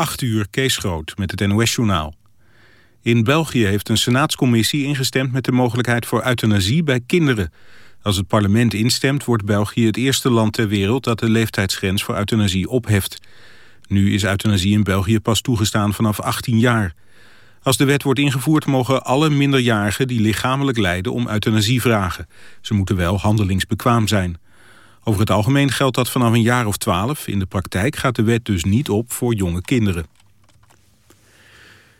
8 uur, Kees Groot, met het NOS-journaal. In België heeft een senaatscommissie ingestemd met de mogelijkheid voor euthanasie bij kinderen. Als het parlement instemt, wordt België het eerste land ter wereld dat de leeftijdsgrens voor euthanasie opheft. Nu is euthanasie in België pas toegestaan vanaf 18 jaar. Als de wet wordt ingevoerd mogen alle minderjarigen die lichamelijk lijden om euthanasie vragen. Ze moeten wel handelingsbekwaam zijn. Over het algemeen geldt dat vanaf een jaar of twaalf. In de praktijk gaat de wet dus niet op voor jonge kinderen.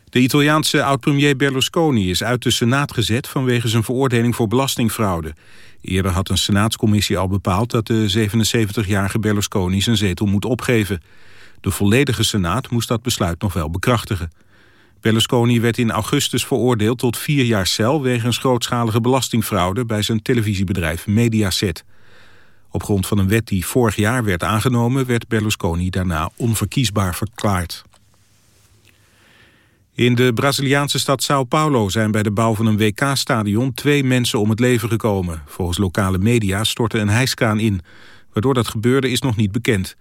De Italiaanse oud-premier Berlusconi is uit de Senaat gezet... vanwege zijn veroordeling voor belastingfraude. Eerder had een Senaatscommissie al bepaald... dat de 77-jarige Berlusconi zijn zetel moet opgeven. De volledige Senaat moest dat besluit nog wel bekrachtigen. Berlusconi werd in augustus veroordeeld tot vier jaar cel... wegens grootschalige belastingfraude bij zijn televisiebedrijf Mediaset. Op grond van een wet die vorig jaar werd aangenomen... werd Berlusconi daarna onverkiesbaar verklaard. In de Braziliaanse stad Sao Paulo zijn bij de bouw van een WK-stadion... twee mensen om het leven gekomen. Volgens lokale media stortte een hijskraan in. Waardoor dat gebeurde is nog niet bekend.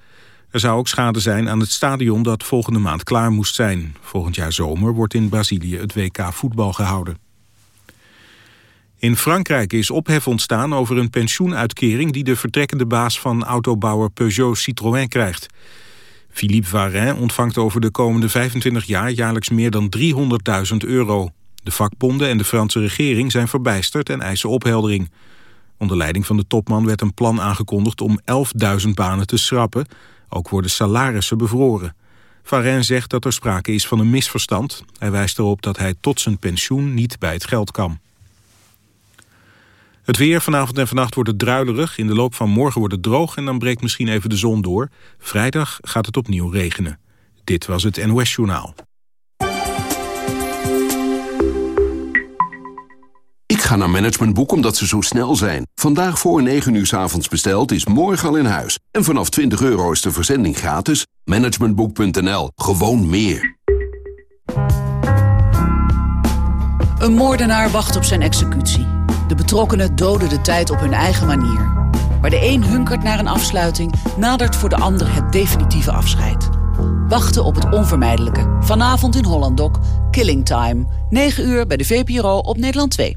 Er zou ook schade zijn aan het stadion dat volgende maand klaar moest zijn. Volgend jaar zomer wordt in Brazilië het WK voetbal gehouden. In Frankrijk is ophef ontstaan over een pensioenuitkering... die de vertrekkende baas van autobouwer Peugeot Citroën krijgt. Philippe Varin ontvangt over de komende 25 jaar... jaarlijks meer dan 300.000 euro. De vakbonden en de Franse regering zijn verbijsterd en eisen opheldering. Onder leiding van de topman werd een plan aangekondigd... om 11.000 banen te schrappen. Ook worden salarissen bevroren. Varin zegt dat er sprake is van een misverstand. Hij wijst erop dat hij tot zijn pensioen niet bij het geld kan. Het weer vanavond en vannacht wordt het druilerig. In de loop van morgen wordt het droog en dan breekt misschien even de zon door. Vrijdag gaat het opnieuw regenen. Dit was het NOS Journaal. Ik ga naar Managementboek omdat ze zo snel zijn. Vandaag voor 9 uur s avonds besteld is morgen al in huis. En vanaf 20 euro is de verzending gratis. Managementboek.nl. Gewoon meer. Een moordenaar wacht op zijn executie. De betrokkenen doden de tijd op hun eigen manier. Waar de een hunkert naar een afsluiting, nadert voor de ander het definitieve afscheid. Wachten op het onvermijdelijke. Vanavond in Hollandok, Killing Time. 9 uur bij de VPRO op Nederland 2.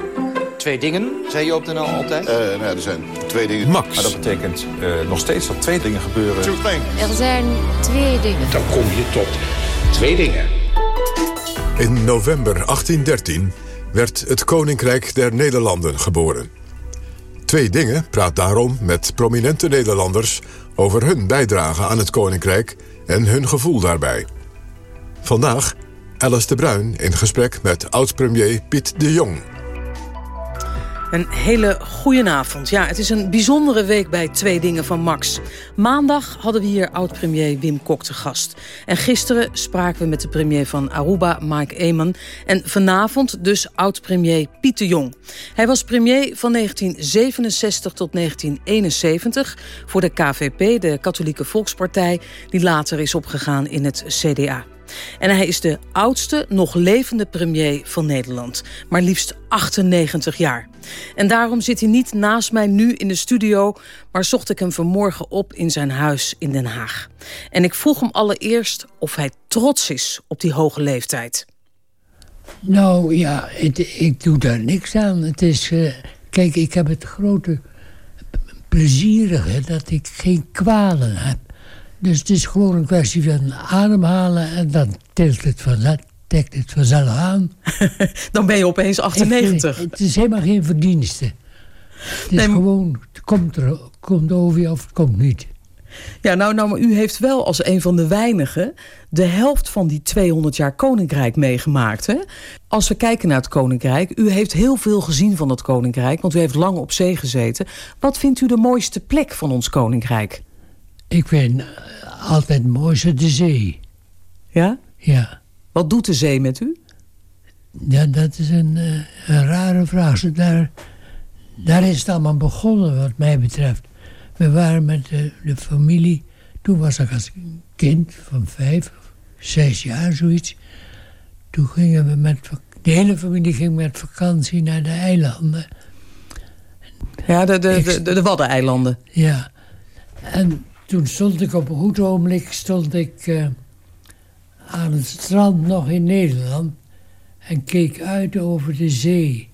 Twee dingen, zei je op de NL altijd? Uh, nou, er zijn twee dingen. Max. Maar dat betekent uh, nog steeds dat twee dingen gebeuren. Er zijn twee dingen. Dan kom je tot twee dingen. In november 1813 werd het Koninkrijk der Nederlanden geboren. Twee dingen praat daarom met prominente Nederlanders... over hun bijdrage aan het Koninkrijk en hun gevoel daarbij. Vandaag Alice de Bruin in gesprek met oud-premier Piet de Jong... Een hele goede avond. Ja, het is een bijzondere week bij Twee Dingen van Max. Maandag hadden we hier oud-premier Wim Kok te gast. En gisteren spraken we met de premier van Aruba, Mike Eman. En vanavond dus oud-premier Pieter Jong. Hij was premier van 1967 tot 1971 voor de KVP, de Katholieke Volkspartij... die later is opgegaan in het CDA. En hij is de oudste nog levende premier van Nederland. Maar liefst 98 jaar. En daarom zit hij niet naast mij nu in de studio... maar zocht ik hem vanmorgen op in zijn huis in Den Haag. En ik vroeg hem allereerst of hij trots is op die hoge leeftijd. Nou ja, ik doe daar niks aan. Het is, uh, kijk, ik heb het grote plezierige dat ik geen kwalen heb. Dus het is gewoon een kwestie van ademhalen en dan tilt het vanzelf, dekt het vanzelf aan. dan ben je opeens 98. het is helemaal geen verdienste. Het is gewoon, het komt, er, komt over je of het komt niet. Ja, nou, nou, maar u heeft wel als een van de weinigen... de helft van die 200 jaar koninkrijk meegemaakt. Hè? Als we kijken naar het koninkrijk... u heeft heel veel gezien van het koninkrijk... want u heeft lang op zee gezeten. Wat vindt u de mooiste plek van ons koninkrijk? Ik vind altijd het mooiste de zee. Ja? Ja. Wat doet de zee met u? Ja, dat is een, uh, een rare vraag. Daar, daar is het allemaal begonnen, wat mij betreft. We waren met de, de familie. Toen was ik als kind van vijf, zes jaar, zoiets. Toen gingen we met... De hele familie ging met vakantie naar de eilanden. Ja, de, de, de, de, de Waddeneilanden. Ja. En toen stond ik op een goed ogenblik... stond ik uh, aan het strand nog in Nederland... en keek uit over de zee.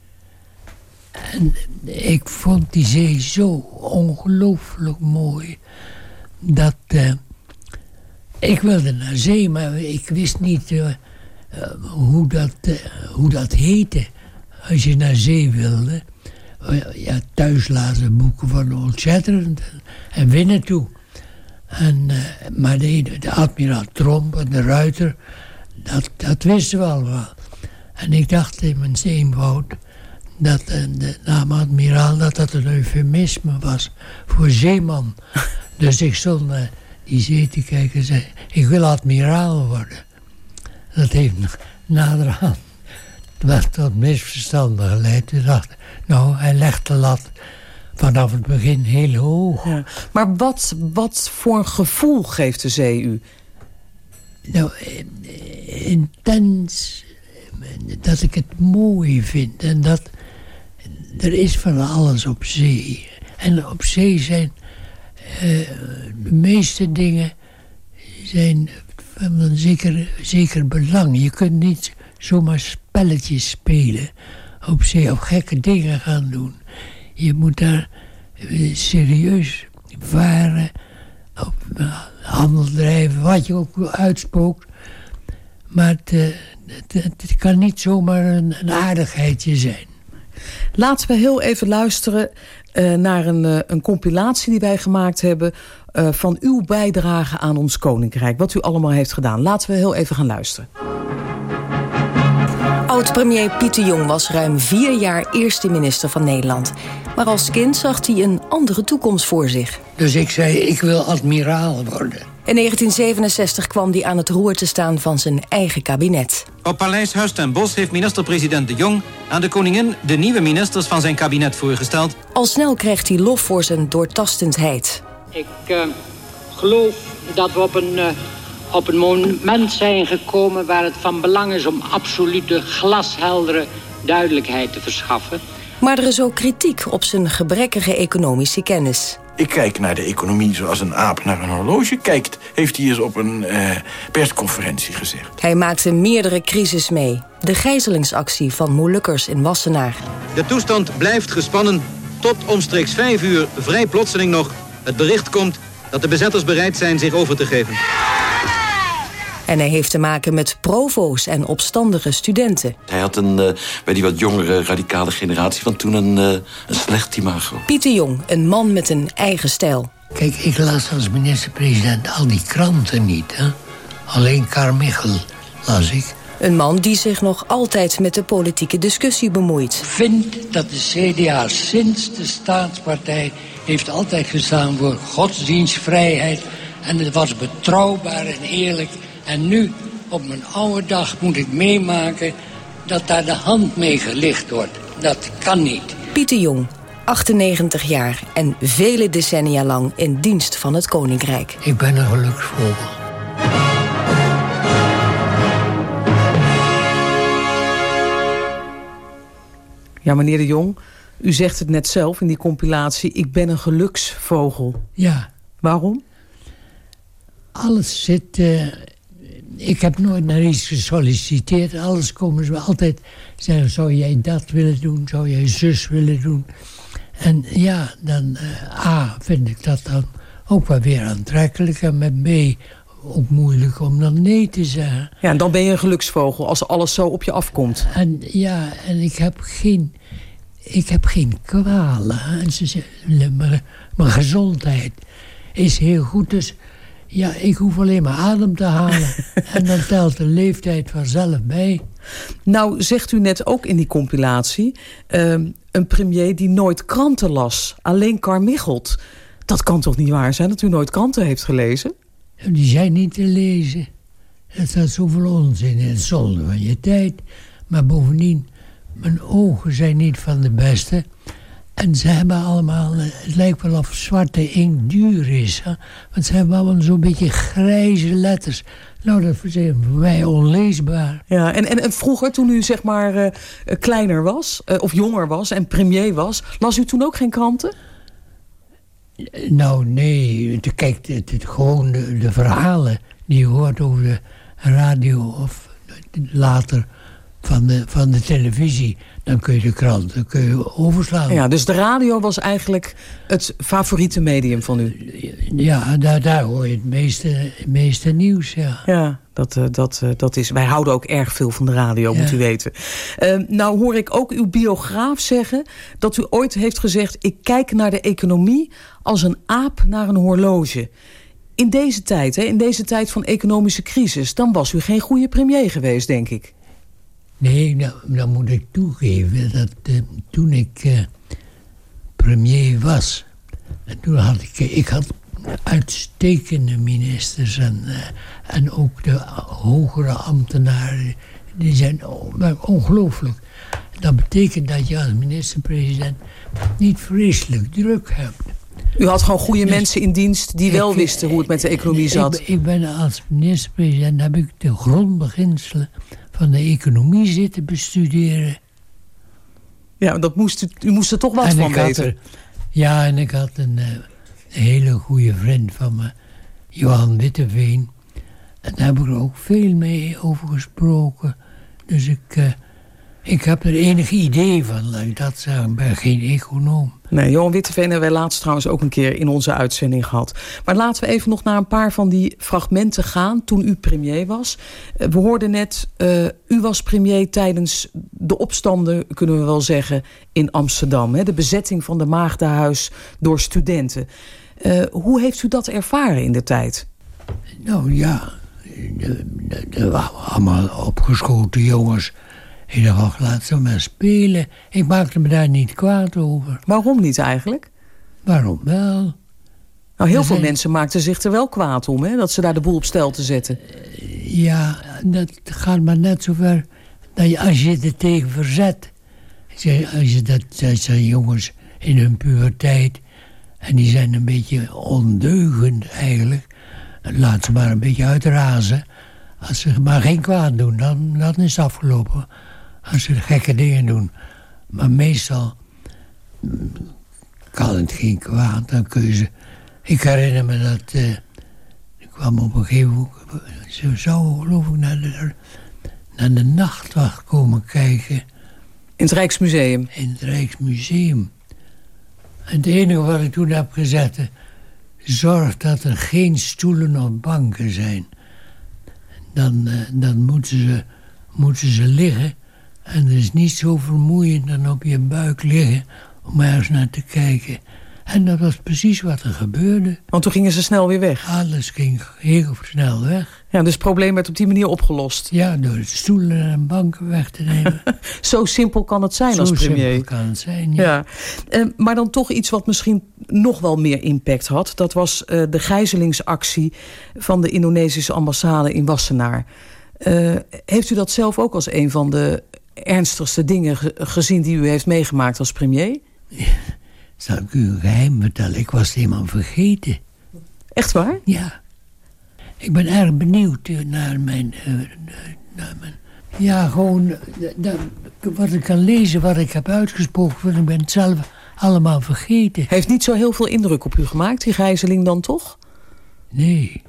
En ik vond die zee zo ongelooflijk mooi... dat... Uh, ik wilde naar zee, maar ik wist niet uh, hoe, dat, hoe dat heette. Als je naar zee wilde. Ja, thuis lazen boeken van Old Shatterhand en toe. En, uh, maar de, de admiraal Tromp en de Ruiter, dat, dat wisten we allemaal. En ik dacht in mijn eenvoud dat de naam admiraal dat dat een eufemisme was voor zeeman. dus ik stond uh, die zee te kijken en zei, ik wil admiraal worden. Dat heeft naderhand wat tot misverstanden geleid. Ik dacht, nou, hij legt de lat vanaf het begin heel hoog. Ja. Maar wat, wat voor een gevoel geeft de zee u? Nou, intens dat ik het mooi vind. En dat er is van alles op zee. En op zee zijn uh, de meeste dingen zijn van een zeker, zeker belang. Je kunt niet zomaar spelletjes spelen op zee of gekke dingen gaan doen. Je moet daar eh, serieus varen, op eh, handel drijven, wat je ook uitspookt. Maar het, eh, kan niet zomaar een, aardigheidje zijn. Laten we heel even luisteren naar een, een compilatie die wij gemaakt hebben... Van uw bijdrage aan ons koninkrijk. Wat u allemaal heeft gedaan. Laten we heel even gaan luisteren. Oud-premier Pieter Jong was ruim vier jaar eerste minister van Nederland. Maar als kind zag hij een andere toekomst voor zich. Dus ik zei, ik wil admiraal worden. In 1967 kwam hij aan het roer te staan van zijn eigen kabinet. Op Paleis Huis ten Bosch heeft minister-president De Jong... aan de koningin de nieuwe ministers van zijn kabinet voorgesteld. Al snel krijgt hij lof voor zijn doortastendheid. Ik uh, geloof dat we op een... Uh op een moment zijn gekomen waar het van belang is om absolute glasheldere duidelijkheid te verschaffen. Maar er is ook kritiek op zijn gebrekkige economische kennis. Ik kijk naar de economie zoals een aap naar een horloge kijkt... heeft hij eens op een uh, persconferentie gezegd. Hij maakte meerdere crisis mee. De gijzelingsactie van Molukkers in Wassenaar. De toestand blijft gespannen tot omstreeks vijf uur vrij plotseling nog... het bericht komt dat de bezetters bereid zijn zich over te geven. En hij heeft te maken met provo's en opstandige studenten. Hij had een, uh, bij die wat jongere radicale generatie van toen een, uh, een slecht imago. Pieter Jong, een man met een eigen stijl. Kijk, ik las als minister-president al die kranten niet. Hè? Alleen Carmichael las ik. Een man die zich nog altijd met de politieke discussie bemoeit. Ik vind dat de CDA sinds de staatspartij heeft altijd gestaan voor godsdienstvrijheid. En het was betrouwbaar en eerlijk. En nu, op mijn oude dag, moet ik meemaken dat daar de hand mee gelicht wordt. Dat kan niet. Pieter Jong, 98 jaar en vele decennia lang in dienst van het Koninkrijk. Ik ben een geluksvogel. Ja, meneer de Jong, u zegt het net zelf in die compilatie... ik ben een geluksvogel. Ja. Waarom? Alles zit... Uh, ik heb nooit naar iets gesolliciteerd. Alles komen ze altijd zeggen... zou jij dat willen doen? Zou jij zus willen doen? En ja, dan uh, A, vind ik dat dan ook wel weer aantrekkelijk. En met B, ook moeilijk om dan nee te zeggen. Ja, en dan ben je een geluksvogel als alles zo op je afkomt. En ja, en ik heb geen, ik heb geen kwalen. En ze zeggen, mijn, mijn gezondheid is heel goed. Dus ja, ik hoef alleen maar adem te halen. en dan telt de leeftijd vanzelf bij. Nou, zegt u net ook in die compilatie... Uh, een premier die nooit kranten las, alleen Carmichelt. Dat kan toch niet waar zijn dat u nooit kranten heeft gelezen? Die zijn niet te lezen. Het staat zoveel onzin in het zonde van je tijd. Maar bovendien, mijn ogen zijn niet van de beste. En ze hebben allemaal, eh, het lijkt wel of zwarte inkt duur is. Hè? Want ze hebben allemaal zo'n beetje grijze letters. Nou, dat is voor mij onleesbaar. Ja, en, en, vroeger, toen u zeg maar uh, kleiner was, uh, of jonger was en premier was, las u toen ook geen kranten? Nou, nee. Kijk, het, het, gewoon de, de, verhalen die je hoort over de radio of later van de, van de televisie dan kun je de krant kun je overslaan. Ja, dus de radio was eigenlijk het favoriete medium van u? Ja, daar, daar hoor je het meeste, meeste nieuws, ja. Ja, dat, eh, dat, eh, dat is... Wij houden ook erg veel van de radio, moet u weten. Uh, nou hoor ik ook uw biograaf zeggen... dat u ooit heeft gezegd... ik kijk naar de economie als een aap naar een horloge. In deze tijd, hè, in deze tijd van economische crisis... dan was u geen goede premier geweest, denk ik. Nee, nou, dan moet ik toegeven dat uh, toen ik uh, premier was... En toen had ik, ik had uitstekende ministers en, uh, en ook de hogere ambtenaren. Die zijn ongelooflijk. Dat betekent dat je als minister-president niet vreselijk druk hebt. U had gewoon goede dus mensen in dienst die wel wisten hoe het met de economie zat. Ik, ik ben als minister-president, heb ik de grondbeginselen van de economie zitten bestuderen. Ja, dat moest u, u moest er toch wat van weten. ja, en ik had een, uh, hele goede vriend van me, Johan Witteveen. En daar heb ik er ook veel mee over gesproken. Dus ik, uh, ik heb er enig idee van, laat ik dat zeggen. Ik ben geen econoom. Nee, Johan Witteveen hebben wij laatst trouwens ook een keer in onze uitzending gehad. Maar laten we even nog naar een paar van die fragmenten gaan toen u premier was. Eh, we hoorden net, uh, u was premier tijdens de opstanden, kunnen we wel zeggen, in Amsterdam. Hè? De bezetting van de Maagdenhuis door studenten. Uh, hoe heeft u dat ervaren in de tijd? Nou ja, er waren allemaal opgeschoten jongens ik dacht, laat ze maar spelen. Ik maakte me daar niet kwaad over. Waarom niet eigenlijk? Waarom wel? Nou, heel veel mensen maakten zich er wel kwaad om, hè? Dat ze daar de boel op stel te zetten. Ja, dat gaat maar net zover dat je, als je er tegen verzet... Als je dat, dat zijn jongens in hun puberteit... en die zijn een beetje ondeugend eigenlijk... laat ze maar een beetje uitrazen... Als ze maar geen kwaad doen, dan, dan is het afgelopen als ze gekke dingen doen. Maar meestal mm, kan het geen kwaad. Dan kun je ze... Ik herinner me dat... Uh, ik kwam op een gegeven moment... Ze zou geloof ik naar de, naar de nachtwacht komen kijken. In het Rijksmuseum? In het Rijksmuseum. En het enige wat ik toen heb gezegd... Zorg dat er geen stoelen of banken zijn. Dan, uh, dan moeten, ze, moeten ze liggen en er is niet zo vermoeiend dan op je buik liggen om ergens naar te kijken. En dat was precies wat er gebeurde. Want toen gingen ze snel weer weg? Alles ging heel snel weg. Ja, dus het probleem werd op die manier opgelost? Ja, door stoelen en banken weg te nemen. zo simpel kan het zijn zo als premier. Zo simpel kan het zijn, ja. ja. Uh, maar dan toch iets wat misschien nog wel meer impact had. Dat was uh, de gijzelingsactie van de Indonesische ambassade in Wassenaar. Uh, heeft u dat zelf ook als een van de ernstigste dingen gezien die u heeft meegemaakt als premier? Zal ik u een geheim vertellen? Ik was het helemaal vergeten. Echt waar? Ja. Ik ben erg benieuwd naar mijn... Uh, naar mijn ja, gewoon uh, wat ik kan lezen, wat ik heb uitgesproken. Want ik ben het zelf allemaal vergeten. Heeft niet zo heel veel indruk op u gemaakt, die gijzeling dan toch? Nee.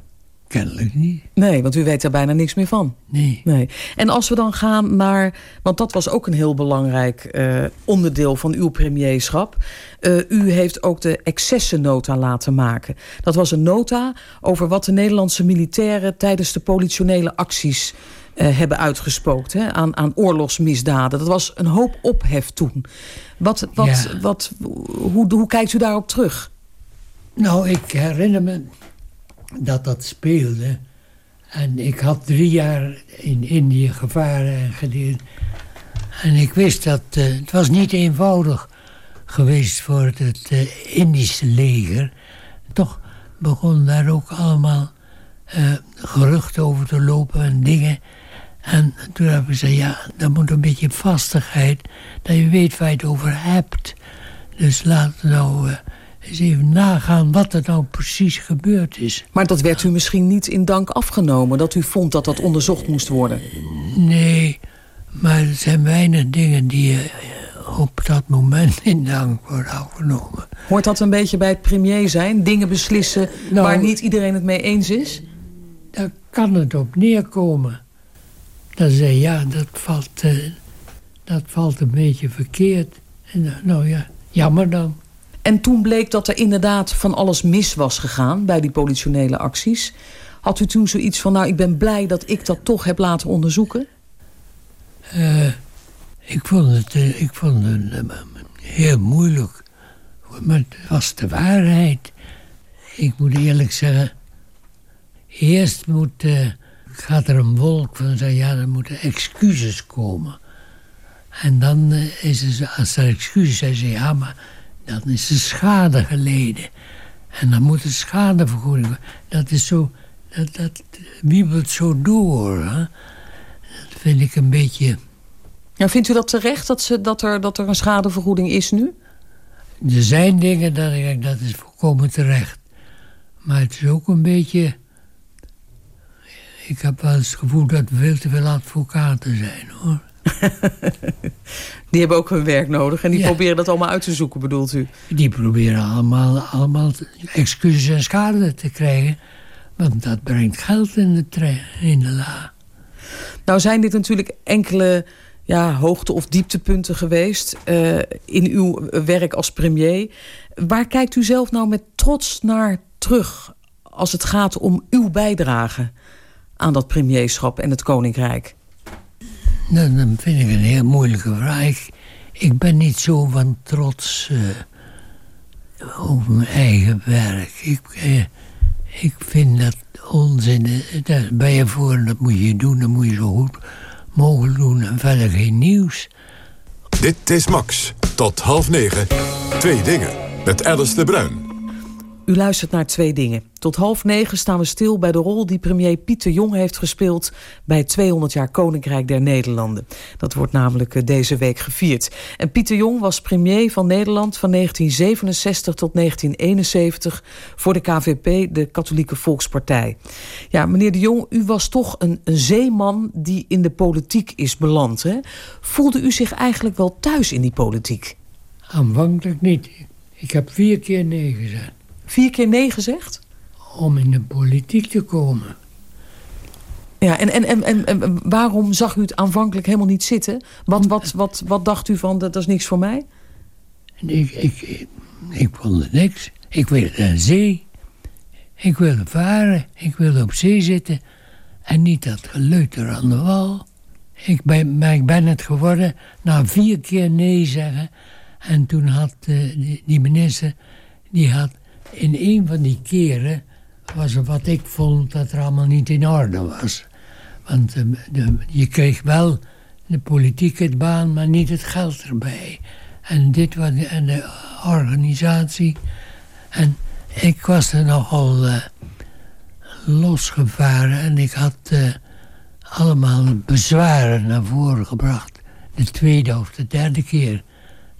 Kennelijk niet. Nee, want u weet er bijna niks meer van. Nee. nee. En als we dan gaan naar... Want dat was ook een heel belangrijk uh, onderdeel van uw premierschap. Uh, u heeft ook de excessennota laten maken. Dat was een nota over wat de Nederlandse militairen... tijdens de politionele acties uh, hebben uitgespookt. Hè, aan, aan oorlogsmisdaden. Dat was een hoop ophef toen. Wat, wat, ja. wat, hoe, hoe kijkt u daarop terug? Nou, ik herinner me dat dat speelde. En ik had drie jaar in Indië gevaren en gedeeld. En ik wist dat uh, het was niet eenvoudig geweest voor het, uh, Indische leger. Toch begon daar ook allemaal uh, geruchten over te lopen en dingen. En toen heb ik gezegd, ja, dat moet een beetje vastigheid. Dat je weet waar je het over hebt. Dus we nou eens even nagaan wat er nou precies gebeurd is. Maar dat werd u misschien niet in dank afgenomen... dat u vond dat dat onderzocht moest worden? Nee, maar er zijn weinig dingen die uh, op dat moment in dank worden afgenomen. Hoort dat een beetje bij het premier zijn? Dingen beslissen nou, waar niet iedereen het mee eens is? Daar kan het op neerkomen. Dan zei ja, dat valt, uh, dat valt een beetje verkeerd. En nou ja, jammer dan. En toen bleek dat er inderdaad van alles mis was gegaan... bij die politionele acties. Had u toen zoiets van, nou, ik ben blij dat ik dat toch heb laten onderzoeken? Uh, ik vond het, uh, ik vond het heel moeilijk. Maar het was de waarheid. Ik moet eerlijk zeggen... Eerst moet, gaat er een wolk van zeggen... ja, er moeten excuses komen... En dan is er, als er excuses zijn, ze ja, maar dan is er schade geleden. En dan moet er schadevergoeding Dat is zo, dat, dat wiebelt zo door. Hè? Dat vind ik een beetje... Ja, vindt u dat terecht, dat, ze, dat, er, dat er een schadevergoeding is nu? Er zijn dingen dat ik denk, dat is volkomen terecht. Maar het is ook een beetje... Ik heb wel eens het gevoel dat er veel te veel advocaten zijn, hoor. die hebben ook hun werk nodig en die proberen dat allemaal uit te zoeken, bedoelt u? Die proberen allemaal, allemaal excuses en schade te krijgen. Want dat brengt geld in de, in de la. Nou zijn dit natuurlijk enkele ja, hoogte- of dieptepunten geweest... Uh, in uw werk als premier. Waar kijkt u zelf nou met trots naar terug... als het gaat om uw bijdrage aan dat premierschap en het koninkrijk? Nou, dan vind ik een heel moeilijke vraag. Ik, ben niet zo van trots uh, over mijn eigen werk. Ik, uh, ik vind dat onzin. Daar ben je voor dat moet je doen. Dat moet je zo goed mogelijk doen. En verder geen nieuws. Dit is Max. Tot half negen. Twee dingen. Met Alice de Bruin. U luistert naar twee dingen. Tot half negen staan we stil bij de rol die premier Pieter Jong heeft gespeeld... bij 200 jaar Koninkrijk der Nederlanden. Dat wordt namelijk eh, deze week gevierd. En Pieter Jong was premier van Nederland van 1967 tot 1971... voor de KVP, de Katholieke Volkspartij. Ja, meneer de Jong, u was toch een, een zeeman die in de politiek is beland. Hè? Voelde u zich eigenlijk wel thuis in die politiek? Aanvankelijk niet. Ik heb vier keer nee gezegd. Vier keer nee gezegd? Om in de politiek te komen. Ja, en, en, en, en, waarom zag u het aanvankelijk helemaal niet zitten? Wat, wat, wat, wat dacht u van, dat, dat is niks voor mij? Ik, ik, ik, vond het niks. Ik wilde naar zee. Ik wilde varen. Ik wilde op zee zitten. En niet dat geleuter aan de wal. Ik ben, ik ben het geworden na vier keer nee zeggen. En toen had uh, die, die minister... die had in een van die keren was er wat ik vond dat er allemaal niet in orde was. Want de, je kreeg wel de politieke baan, maar niet het geld erbij. En dit was en de organisatie. En ik was er nogal uh, losgevaren en ik had uh, allemaal bezwaren naar voren gebracht. De tweede of de derde keer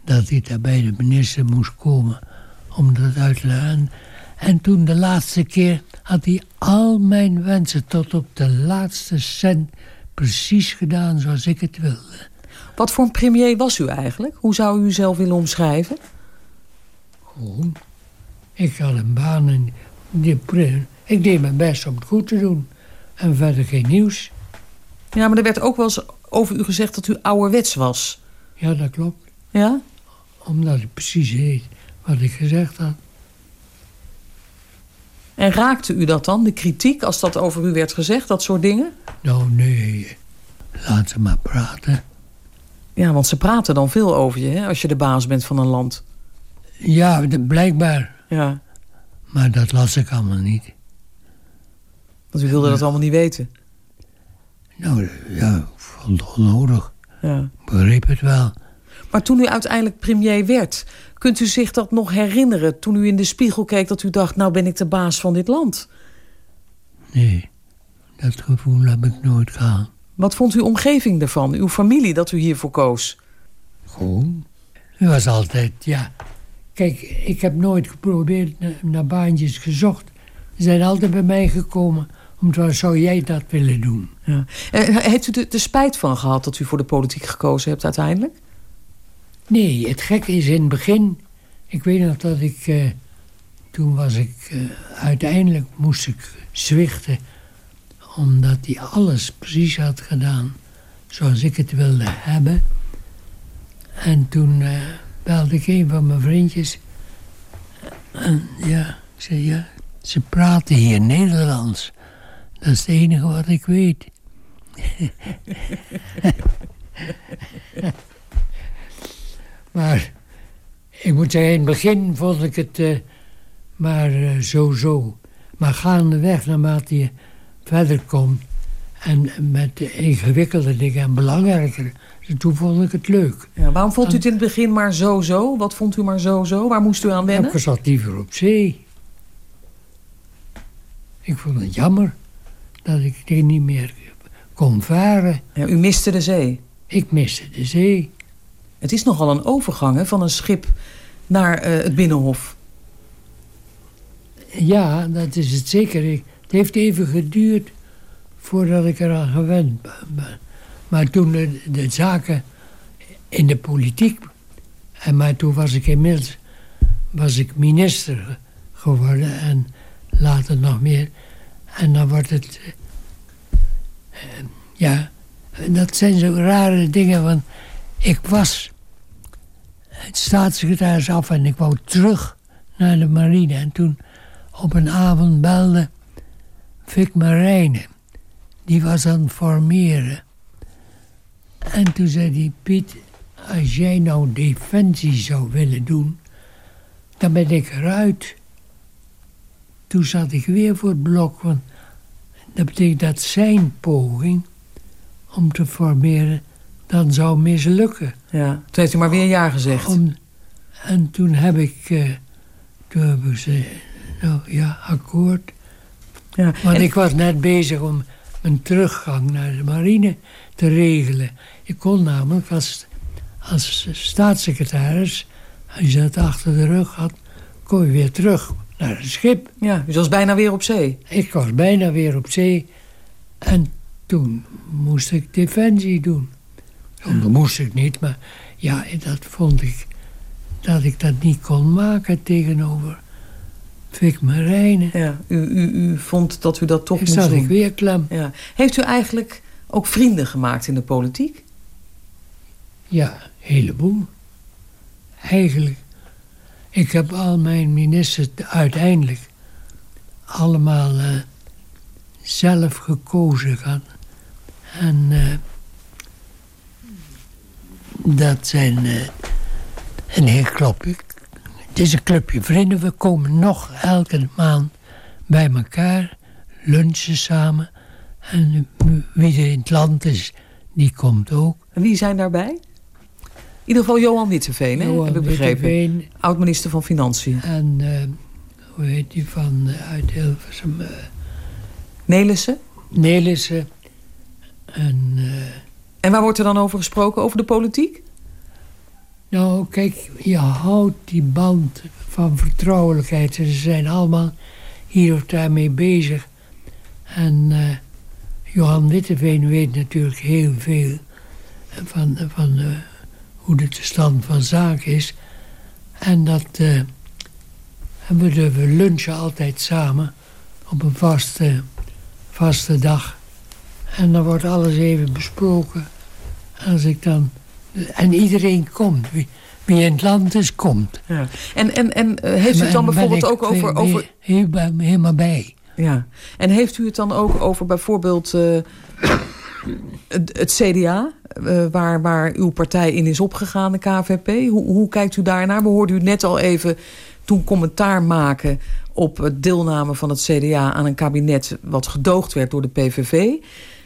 dat ik daar bij de minister moest komen om dat uit te leggen. En toen de laatste keer had hij al mijn wensen tot op de laatste cent precies gedaan zoals ik het wilde. Wat voor een premier was u eigenlijk? Hoe zou u uzelf willen omschrijven? Gewoon. Ik had een baan en ik deed mijn best om het goed te doen. En verder geen nieuws. Ja, maar er werd ook wel eens over u gezegd dat u ouderwets was. Ja, dat klopt. Ja? Omdat ik precies weet wat ik gezegd had. En raakte u dat dan, de kritiek, als dat over u werd gezegd, dat soort dingen? Nou, nee. Laat ze maar praten. Ja, want ze praten dan veel over je, hè, als je de baas bent van een land. Ja, blijkbaar. Ja. Maar dat las ik allemaal niet. Want u wilde dat allemaal niet weten? Nou, ja, ik vond het onnodig. Ja. Ik begreep het wel. Maar toen u uiteindelijk premier werd... kunt u zich dat nog herinneren toen u in de spiegel keek... dat u dacht, nou ben ik de baas van dit land? Nee, dat gevoel heb ik nooit gehad. Wat vond uw omgeving ervan, uw familie, dat u hiervoor koos? Goed. U was altijd, ja... Kijk, ik heb nooit geprobeerd naar baantjes gezocht. Ze zijn altijd bij mij gekomen omdat zou jij dat willen doen? Ja. En heeft u er spijt van gehad dat u voor de politiek gekozen hebt uiteindelijk? Nee, het gekke is in het begin... Ik weet nog dat ik... Uh, toen was ik... Uh, uiteindelijk moest ik zwichten... omdat hij alles precies had gedaan... zoals ik het wilde hebben. En toen uh, belde ik een van mijn vriendjes... En ja, zei, ja, ze praten hier Nederlands. Dat is het enige wat ik weet. maar ik moet zeggen, in het begin vond ik het uh, maar uh, zo zo. Maar gaandeweg, naarmate je verder komt... en met de ingewikkelde dingen en belangrijker... toen vond ik het leuk. Ja, waarom vond u het in het begin maar zo zo? Wat vond u maar zo zo? Waar moest u aan wennen? Ik zat liever op zee. Ik vond het jammer dat ik er niet meer kon varen. Ja, u miste de zee? Ik miste de zee. Het is nogal een overgang van een schip naar uh, het Binnenhof. Ja, dat is het zeker. Het heeft even geduurd voordat ik eraan gewend ben. Maar toen de, zaken in de politiek... En maar toen was ik inmiddels was ik minister geworden en later nog meer. En dan wordt het uh, ja, dat zijn zo rare dingen. Want ik was het staatssecretaris af en ik wou terug naar de marine. En toen op een avond belde Vic Marijnen. Die was aan het formeren. En toen zei hij, Piet, als jij nou defensie zou willen doen, dan ben ik eruit. Toen zat ik weer voor het blok, want dat betekent dat zijn poging om te formeren dan zou mislukken. Ja, toen heeft u maar weer ja gezegd. Om, en toen heb ik, uh, toen hebben ze, nou ja, akkoord. Ja, Want ik was net bezig om mijn teruggang naar de marine te regelen. Ik kon namelijk als, als staatssecretaris, als je dat achter de rug had, kon je weer terug naar het schip. Ja, dus was bijna weer op zee? Ik was bijna weer op zee. En toen moest ik defensie doen. Dat moest ik niet, maar ja, dat vond ik... dat ik dat niet kon maken tegenover Vic Marijnen. Ja, u, u, u vond dat u dat toch moest doen? zat ik weer klem. Ja. Heeft u eigenlijk ook vrienden gemaakt in de politiek? Ja, een heleboel. Eigenlijk ik heb al mijn ministers uiteindelijk allemaal uh, zelf gekozen gehad. En uh, dat zijn uh, een heel clubje. Het is een clubje vrienden. We komen nog elke maand bij elkaar, lunchen samen. En wie er in het land is, die komt ook. En wie zijn daarbij? In ieder geval Johan Witteveen, hè? heb ik begrepen. Oud-minister van Financiën. En uh, hoe heet die van uh, uit Hilversum? Uh, Nelissen? Nelissen. En, en waar wordt er dan over gesproken? Over de politiek? Nou, kijk, je houdt die band van vertrouwelijkheid. Ze zijn allemaal hier of daar mee bezig. En Johan Witteveen weet natuurlijk heel veel van, van hoe de stand van zaken is. En dat uh, we, we lunchen altijd samen op een vaste, vaste dag. En dan wordt alles even besproken. Als ik dan, en iedereen komt. Wie, wie in het land is, komt. Ja. En, en, en uh, heeft u het dan bijvoorbeeld ook over... over... Helemaal bij. Ja. En heeft u het dan ook over bijvoorbeeld... Uh, het, het CDA, uh, waar, waar uw partij in is opgegaan, de KVP. Hoe, hoe kijkt u daarnaar? We hoorden u net al even toen commentaar maken op deelname van het CDA aan een kabinet wat gedoogd werd door de PVV.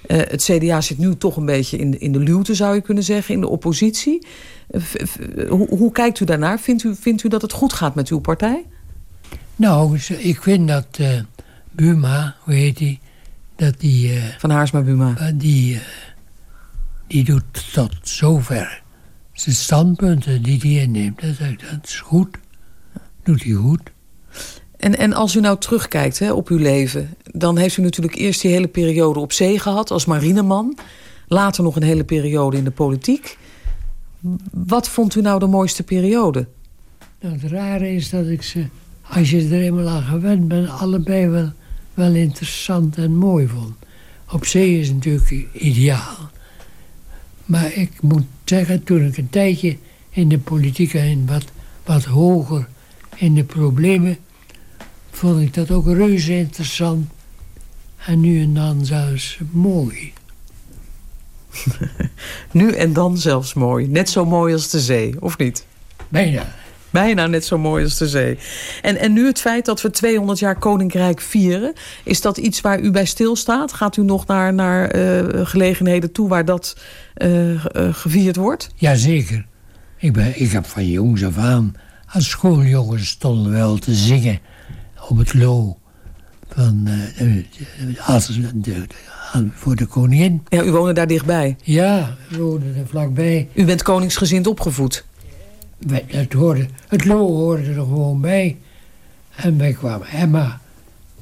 Uh, het CDA zit nu toch een beetje in, in de luwte, zou je kunnen zeggen, in de oppositie. Uh, hoe, hoe, kijkt u daarnaar? Vindt u, vindt u dat het goed gaat met uw partij? Nou, ik vind dat Buma, hoe heet die... Dat die Van Haarsma Buma. Die die doet tot zover. Zijn standpunten die hij inneemt, dat, dat is goed. Doet hij goed. En, en als u nou terugkijkt hè, op uw leven... dan heeft u natuurlijk eerst die hele periode op zee gehad als marineman. Later nog een hele periode in de politiek. Wat vond u nou de mooiste periode? Nou, het rare is dat ik ze, als je er eenmaal aan gewend bent... allebei wel, wel interessant en mooi vond. Op zee is natuurlijk ideaal. Maar ik moet zeggen, toen ik een tijdje in de politiek en wat, wat hoger in de problemen vond ik dat ook reuze interessant. En nu en dan zelfs mooi. nu en dan zelfs mooi. Net zo mooi als de zee, of niet? Bijna. Bijna net zo mooi als de zee. En, en nu het feit dat we 200 jaar Koninkrijk vieren... is dat iets waar u bij stilstaat? Gaat u nog naar, naar uh, gelegenheden toe waar dat uh, uh, gevierd wordt? Jazeker. Ik, ben, ik heb van jongs af aan... als schooljongens stonden wel te zingen op het lo van de, de, voor de koningin. Ja, u woonde daar dichtbij? Ja, we woonden er vlakbij. U bent koningsgezind opgevoed? Wij, het, hoorde, het lo hoorde er gewoon bij. En wij kwamen Emma,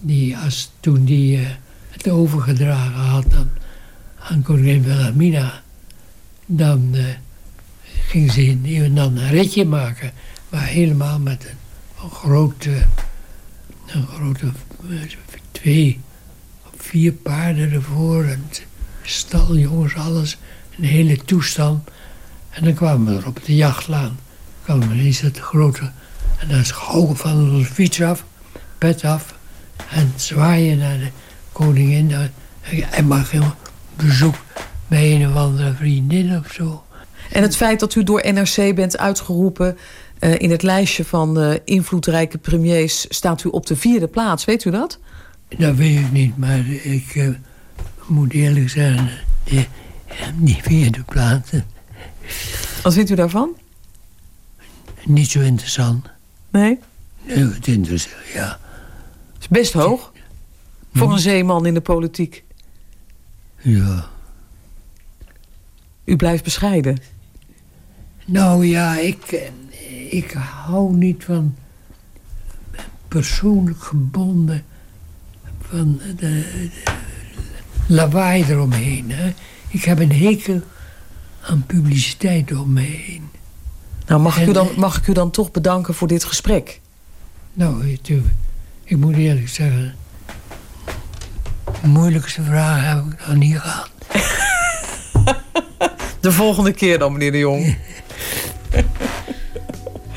die als, toen die uh, het overgedragen had aan, aan koningin Wilhelmina, dan uh, ging ze dan een ritje maken, maar helemaal met een, een grote een grote twee of vier paarden ervoor. En staljongens, alles. Een hele toestand. En dan kwamen we er op de jachtlaan. kwamen we ineens dat grote... En dan gauw van onze fiets af, pet af. En zwaaien naar de koningin. En mag een bezoek bij een of andere vriendin of zo. En het feit dat u door NRC bent uitgeroepen... Uh, in het lijstje van uh, invloedrijke premiers staat u op de vierde plaats. Weet u dat? Dat weet ik niet, maar ik uh, moet eerlijk zeggen... Die, die vierde plaats... Wat vindt u daarvan? Niet zo interessant. Nee? Nee, het interesseert, ja. is best hoog. Voor een zeeman in de politiek. Ja. U blijft bescheiden. Nou ja, ik, ik hou niet van persoonlijk gebonden van de, de lawaai eromheen. Hè. Ik heb een hekel aan publiciteit om me heen. Nou, mag, en, ik u dan, mag ik u dan toch bedanken voor dit gesprek? Nou, ik moet eerlijk zeggen... de moeilijkste vraag heb ik nog niet gehad. De volgende keer dan, meneer de Jong.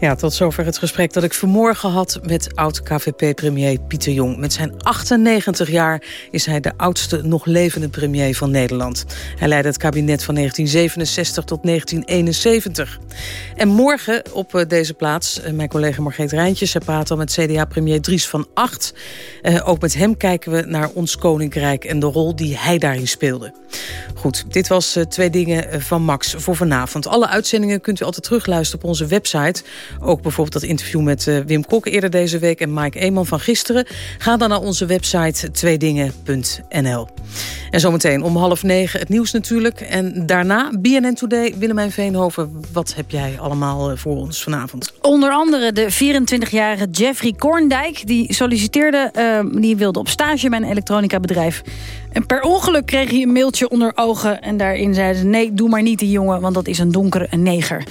Ja, tot zover het gesprek dat ik vanmorgen had met oud-KVP-premier Pieter Jong. Met zijn 98 jaar is hij de oudste nog levende premier van Nederland. Hij leidde het kabinet van 1967 tot 1971. En morgen op eh, deze plaats, eh, mijn collega Margreet Rijntjes... zij praat al met CDA-premier Dries van Acht. Uh, ook met hem kijken we naar ons koninkrijk en de rol die hij daarin speelde. Goed, dit was Twee Dingen van Max voor vanavond. Alle uitzendingen kunt u altijd terugluisteren op onze website... Ook bijvoorbeeld dat interview met uh, Wim Kok eerder deze week... en Mike Eeman van gisteren. Ga dan naar onze website tweedingen.nl. En zometeen om half negen het nieuws natuurlijk. En daarna BNN Today. Willemijn Veenhoven, wat heb jij allemaal voor ons vanavond? Onder andere de 24-jarige Jeffrey Korndijk. Die solliciteerde, uh, die wilde op stage bij een elektronica bedrijf. En per ongeluk kreeg hij een mailtje onder ogen. En daarin zeiden ze, nee, doe maar niet die jongen... want dat is een donkere neger.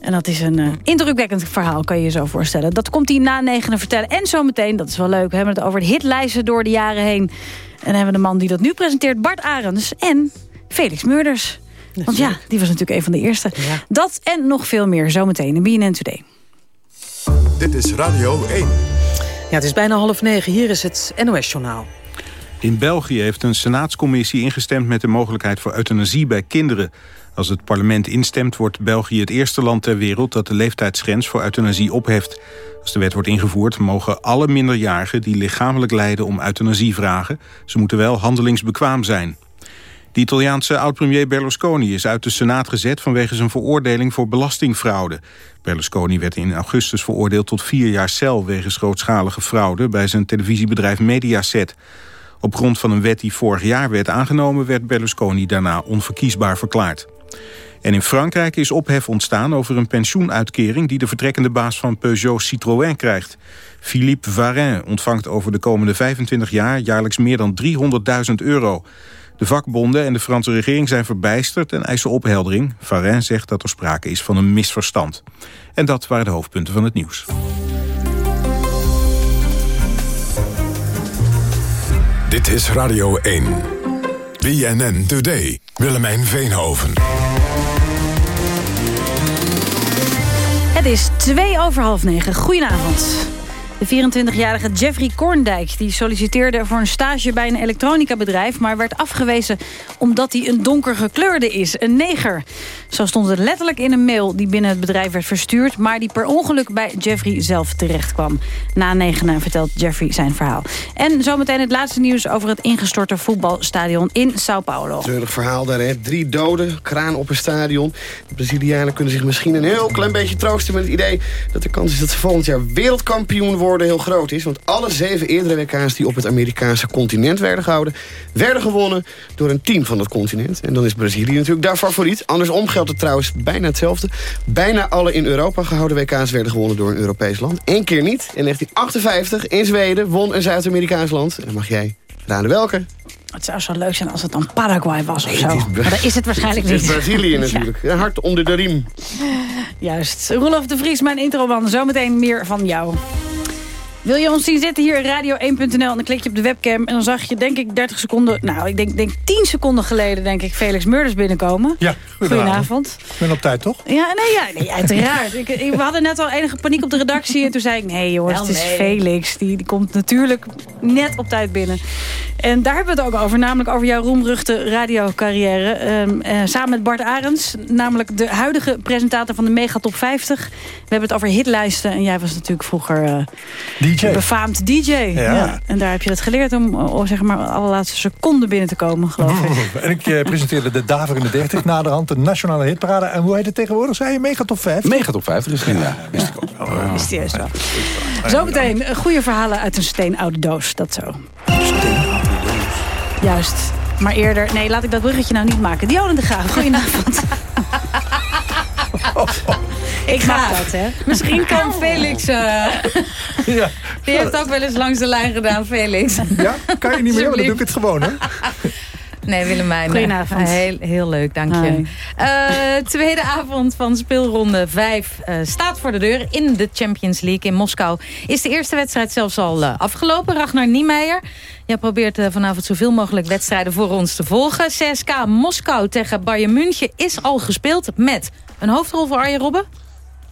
En dat is een uh, indrukwekkend verhaal, kan je je zo voorstellen. Dat komt hij na negenen vertellen. En zometeen, dat is wel leuk, we hebben het over de hitlijsten door de jaren heen. En dan hebben we de man die dat nu presenteert, Bart Arends. En Felix Meurders. Want ja, die was natuurlijk een van de eerste. Ja. Dat en nog veel meer zometeen in BNN Today. Dit is Radio 1. Ja, het is bijna half negen. Hier is het NOS-journaal. In België heeft een senaatscommissie ingestemd met de mogelijkheid voor euthanasie bij kinderen. Als het parlement instemt wordt België het eerste land ter wereld dat de leeftijdsgrens voor euthanasie opheft. Als de wet wordt ingevoerd mogen alle minderjarigen die lichamelijk lijden om euthanasie vragen. Ze moeten wel handelingsbekwaam zijn. De Italiaanse oud-premier Berlusconi is uit de Senaat gezet vanwege zijn veroordeling voor belastingfraude. Berlusconi werd in augustus veroordeeld tot vier jaar cel wegens grootschalige fraude bij zijn televisiebedrijf Mediaset. Op grond van een wet die vorig jaar werd aangenomen... werd Berlusconi daarna onverkiesbaar verklaard. En in Frankrijk is ophef ontstaan over een pensioenuitkering... die de vertrekkende baas van Peugeot Citroën krijgt. Philippe Varin ontvangt over de komende 25 jaar... jaarlijks meer dan 300.000 euro. De vakbonden en de Franse regering zijn verbijsterd en eisen opheldering. Varin zegt dat er sprake is van een misverstand. En dat waren de hoofdpunten van het nieuws. Dit is Radio 1. BNN Today. Willemijn Veenhoven. Het is twee over half negen. Goedenavond. De 24-jarige Jeffrey Korndijk die solliciteerde voor een stage bij een elektronica-bedrijf... maar werd afgewezen omdat hij een donker gekleurde is, een neger. Zo stond het letterlijk in een mail die binnen het bedrijf werd verstuurd... maar die per ongeluk bij Jeffrey zelf terecht kwam. Na negenen vertelt Jeffrey zijn verhaal. En zometeen het laatste nieuws over het ingestorte voetbalstadion in Sao Paulo. Treurig verhaal daar, hè. Drie doden, kraan op een stadion. De Brazilianen kunnen zich misschien een heel klein beetje troosten... met het idee dat de kans is dat ze volgend jaar wereldkampioen worden heel groot is. Want alle zeven eerdere WK's die op het Amerikaanse continent werden gehouden... werden gewonnen door een team van dat continent. En dan is Brazilië natuurlijk daar favoriet. Andersom geldt het trouwens bijna hetzelfde. Bijna alle in Europa gehouden WK's werden gewonnen door een Europees land. Eén keer niet. In 1958 in Zweden won een Zuid-Amerikaans land. En dan mag jij raden welke? Het zou zo leuk zijn als het dan Paraguay was of zo. maar dat is het waarschijnlijk niet. Het is Brazilië natuurlijk. Ja. Hard onder de riem. Juist. Roelof de Vries, mijn introman. Zometeen meer van jou. Wil je ons zien zitten hier radio1.nl en dan klik je op de webcam... en dan zag je, denk ik, 30 seconden... nou, ik denk, denk 10 seconden geleden, denk ik, Felix Murders binnenkomen. Ja, goedenavond. Ik ben op tijd, toch? Ja, nee, ja, nee uiteraard. ik, we hadden net al enige paniek op de redactie... en toen zei ik, nee jongens, het is Felix. Die, die komt natuurlijk net op tijd binnen. En daar hebben we het ook over, namelijk over jouw roemruchte radiocarrière. Um, uh, samen met Bart Arends, namelijk de huidige presentator van de Megatop 50. We hebben het over hitlijsten en jij was natuurlijk vroeger... Uh, DJ. Befaamd DJ. Ja. En daar heb je het geleerd om, om zeg maar, alle laatste seconden binnen te komen, geloof ik. en ik uh, presenteerde de Daverende 30 naderhand, de nationale hitparade. En hoe heet het tegenwoordig? Zei je Megatop 50? Megatop 50 is ja, ja, wist ik ook wel. Juist wel. Zometeen goede verhalen uit een steenoude doos. Dat zo. Steenoude doos. Juist. Maar eerder... Nee, laat ik dat bruggetje nou niet maken. Dionne de Graaf, goedenavond. Ik ga dat, hè. Misschien kan Felix... Uh, ja. Die heeft ook wel eens langs de lijn gedaan, Felix. Ja? Kan je niet meer, dan doe ik het gewoon, hè? Nee, Willemijn. Goedenavond. Heel, heel leuk, dank je. Uh, tweede avond van speelronde 5 uh, staat voor de deur in de Champions League in Moskou. Is de eerste wedstrijd zelfs al uh, afgelopen. Ragnar Niemeyer, jij probeert vanavond zoveel mogelijk wedstrijden voor ons te volgen. CSK Moskou tegen Bayern München is al gespeeld met een hoofdrol voor Arjen Robben.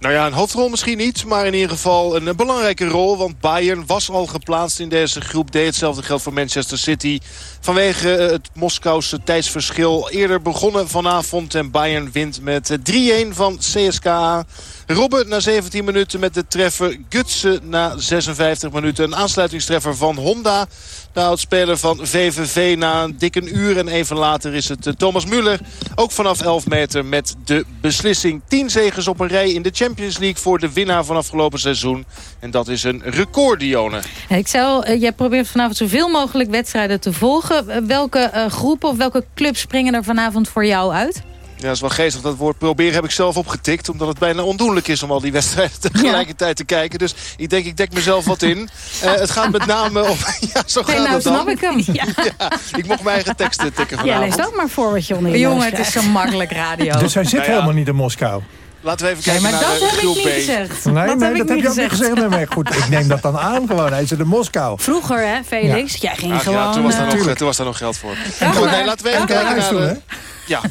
Nou ja, een hoofdrol misschien niet, maar in ieder geval een, belangrijke rol. Want Bayern was al geplaatst in deze groep D. Hetzelfde geldt voor Manchester City. Vanwege het Moskouse tijdsverschil eerder begonnen vanavond. En Bayern wint met 3-1 van CSKA. Robben na 17 minuten met de treffer. Gutsen na 56 minuten. Een aansluitingstreffer van Honda. De oudspeler van VVV na een dikke uur. En even later is het Thomas Müller. Ook vanaf 11 meter met de beslissing. 10 zegens op een rij in de Champions League voor de winnaar van afgelopen seizoen. En dat is een record, Dione. Ik zou, jij probeert vanavond zoveel mogelijk wedstrijden te volgen. Welke uh, groepen of welke clubs springen er vanavond voor jou uit? Ja, dat is wel geestig. Dat woord proberen heb ik zelf opgetikt. Omdat het bijna ondoenlijk is om al die wedstrijden tegelijkertijd te kijken. Dus ik denk, ik dek mezelf wat in. Uh, het gaat met name om... Ja, zo gaat hey, nou het dan. snap ik hem. Ja. ja. ik mocht mijn eigen teksten tikken vanavond. Ja, lees ook maar voor wat je onder je Jongen, het is zo makkelijk radio. Dus hij zit nou ja. helemaal niet in Moskou. Laten we even kijken nee, maar naar dat de heb groep ik niet B. gezegd. Nee, dat nee, heb dat ik heb je ook niet gezegd. Nee, maar goed, ik neem dat dan aan gewoon. Hij zit in Moskou. Vroeger, hè, Felix? Ja. Jij ging Ach, gewoon... ja, toen, was daar uh, nog, toen was daar nog geld voor. Nee, laten we even kijken naar de... Ja.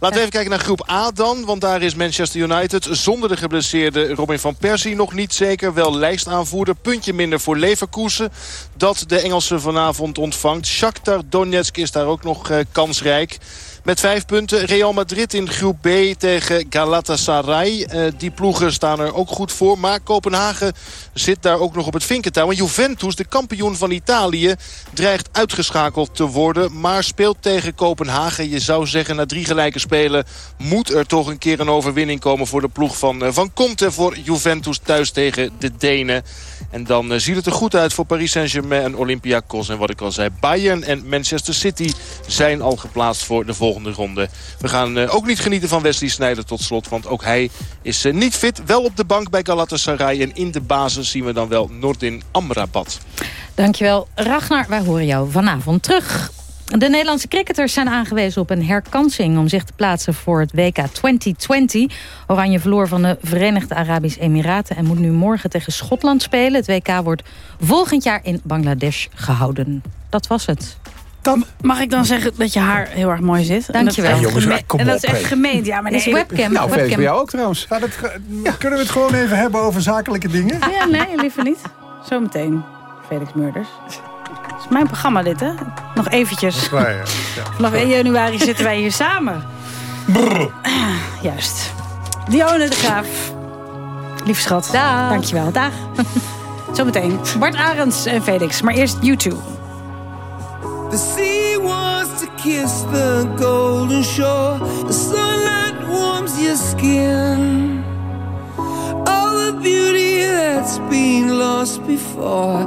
Laten we even kijken naar groep A dan. Want daar is Manchester United zonder de geblesseerde Robin van Persie nog niet zeker. Wel lijstaanvoerder. Puntje minder voor Leverkusen. Dat de Engelsen vanavond ontvangt. Shakhtar Donetsk is daar ook nog uh, kansrijk. Met vijf punten. Real Madrid in groep B tegen Galatasaray. Uh, die ploegen staan er ook goed voor. Maar Kopenhagen zit daar ook nog op het vinkentouw. En Juventus, de kampioen van Italië, dreigt uitgeschakeld te worden. Maar speelt tegen Kopenhagen. Je zou zeggen, na drie gelijke spelen moet er toch een keer een overwinning komen voor de ploeg van, uh, van Conte. Voor Juventus thuis tegen de Denen. En dan uh, ziet het er goed uit voor Paris Saint-Germain en Olympiakos. En wat ik al zei, Bayern en Manchester City zijn al geplaatst voor de volgende ronde. We gaan uh, ook niet genieten van Wesley Sneijder tot slot. Want ook hij is uh, niet fit. Wel op de bank bij Galatasaray. En in de basis zien we dan wel Nordin Amrabat. Dankjewel Ragnar. Wij horen jou vanavond terug. De Nederlandse cricketers zijn aangewezen op een herkansing... om zich te plaatsen voor het WK 2020. Oranje verloor van de Verenigde Arabische Emiraten... en moet nu morgen tegen Schotland spelen. Het WK wordt volgend jaar in Bangladesh gehouden. Dat was het. Dan mag ik dan zeggen dat je haar heel erg mooi zit. Dankjewel. En dat, ja, jongens, en dat is echt gemeend. Ja, maar nee, is webcam. Nou, webcam. bij jou ook trouwens. Ja, dat, kunnen we het gewoon even hebben over zakelijke dingen? Ja, nee, liever niet. Zometeen, Felix Murders. Het is mijn programma dit, hè? Nog eventjes. Waar, ja. Ja. Vanaf 1 januari zitten wij hier samen. Brrr. Juist. Dione de Graaf. Lief schat. Dag. Dankjewel. Dag. Zometeen. Bart Arends en Felix. Maar eerst YouTube. The sea wants to kiss the golden shore. The sunlight warms your skin. All the beauty that's been lost before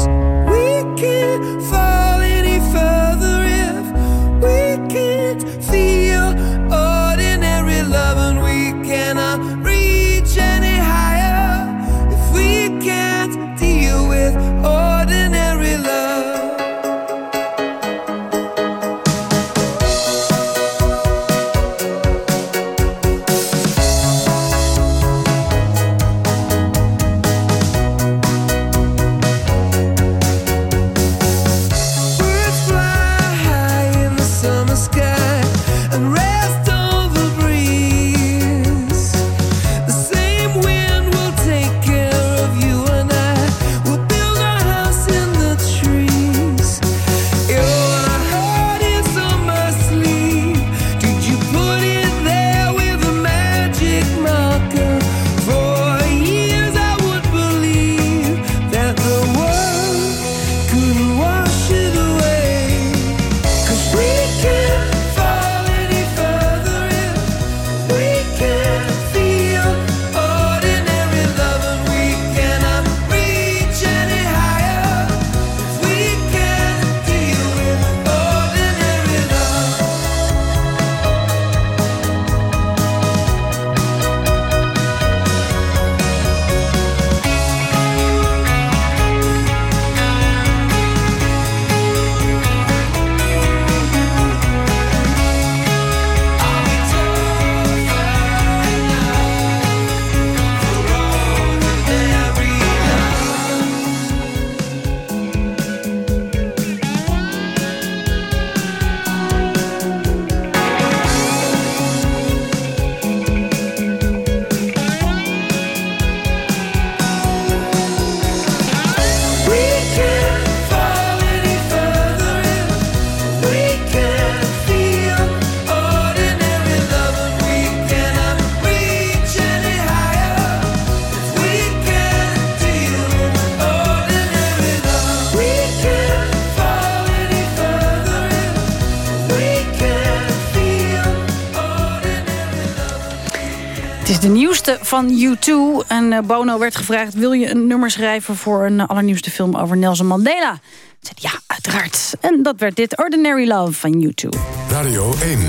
Van U2. En eh, Bono werd gevraagd, wil je een nummer schrijven... voor een eh, allernieuwste film over Nelson Mandela? Zei, ja, uiteraard. En dat werd dit Ordinary Love van U2. Radio 1,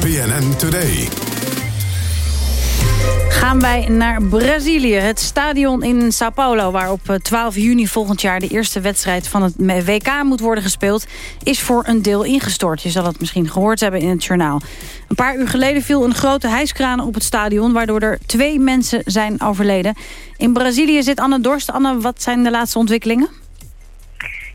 PNN Today. Gaan wij naar Brazilië, het stadion in Sao Paulo... waar op eh, 12 juni volgend jaar de eerste wedstrijd van het WK moet worden gespeeld... is voor een deel ingestort. Je zal het misschien gehoord hebben in het journaal. Een paar uur geleden viel een grote hijskraan op het stadion... waardoor er twee mensen zijn overleden. In Brazilië zit Anne Dorst. Anne, wat zijn de laatste ontwikkelingen?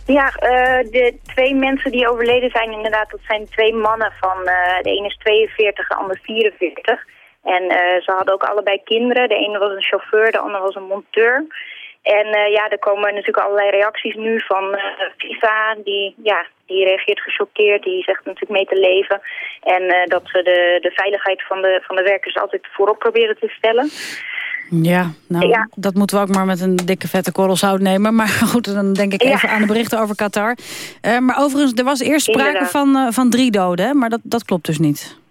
Ja, eh, de twee mensen die overleden zijn inderdaad, dat zijn twee mannen van, eh, de ene is 42, de ander 44. En eh, ze hadden ook allebei kinderen. De ene was een chauffeur, de ander was een monteur. En eh, ja, er komen natuurlijk allerlei reacties nu van eh, FIFA. Die, ja, die reageert gechoqueerd, die zegt natuurlijk mee te leven. En dat ze de, de veiligheid van de, van de werkers altijd voorop proberen te stellen. Ja, nou, dat moeten we ook maar met een dikke vette korrel zout nemen. Maar goed, dan denk ik even aan de berichten over Qatar. Maar overigens, er was eerst sprake Inderdaad. van, van drie doden, maar dat, dat klopt dus niet.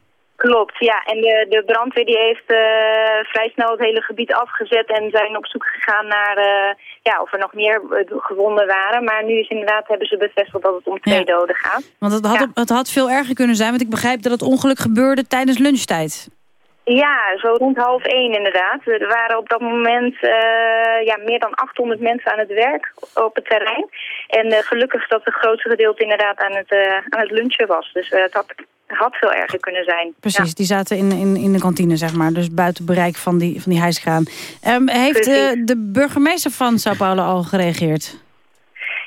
Klopt, ja. En de, de brandweer die heeft eh, vrij snel het hele gebied afgezet en zijn op zoek gegaan naar eh, ja, of er nog meer eh, gewonden waren. Maar nu is inderdaad, hebben ze bevestigd dat het om twee doden gaat. Want het had, het had veel erger kunnen zijn, want ik begrijp dat het ongeluk gebeurde tijdens lunchtijd. Ja, zo rond half één inderdaad. Er waren op dat moment ja, meer dan 800 mensen aan het werk op het terrein. En gelukkig dat het grootste gedeelte inderdaad aan het, aan het lunchen was. Dus het had, had veel erger kunnen zijn. Precies, die zaten in, in, in de kantine, zeg maar. Dus buiten bereik van die, van die hijskraan. Ehm, heeft eh, de burgemeester van Sao Paulo al gereageerd?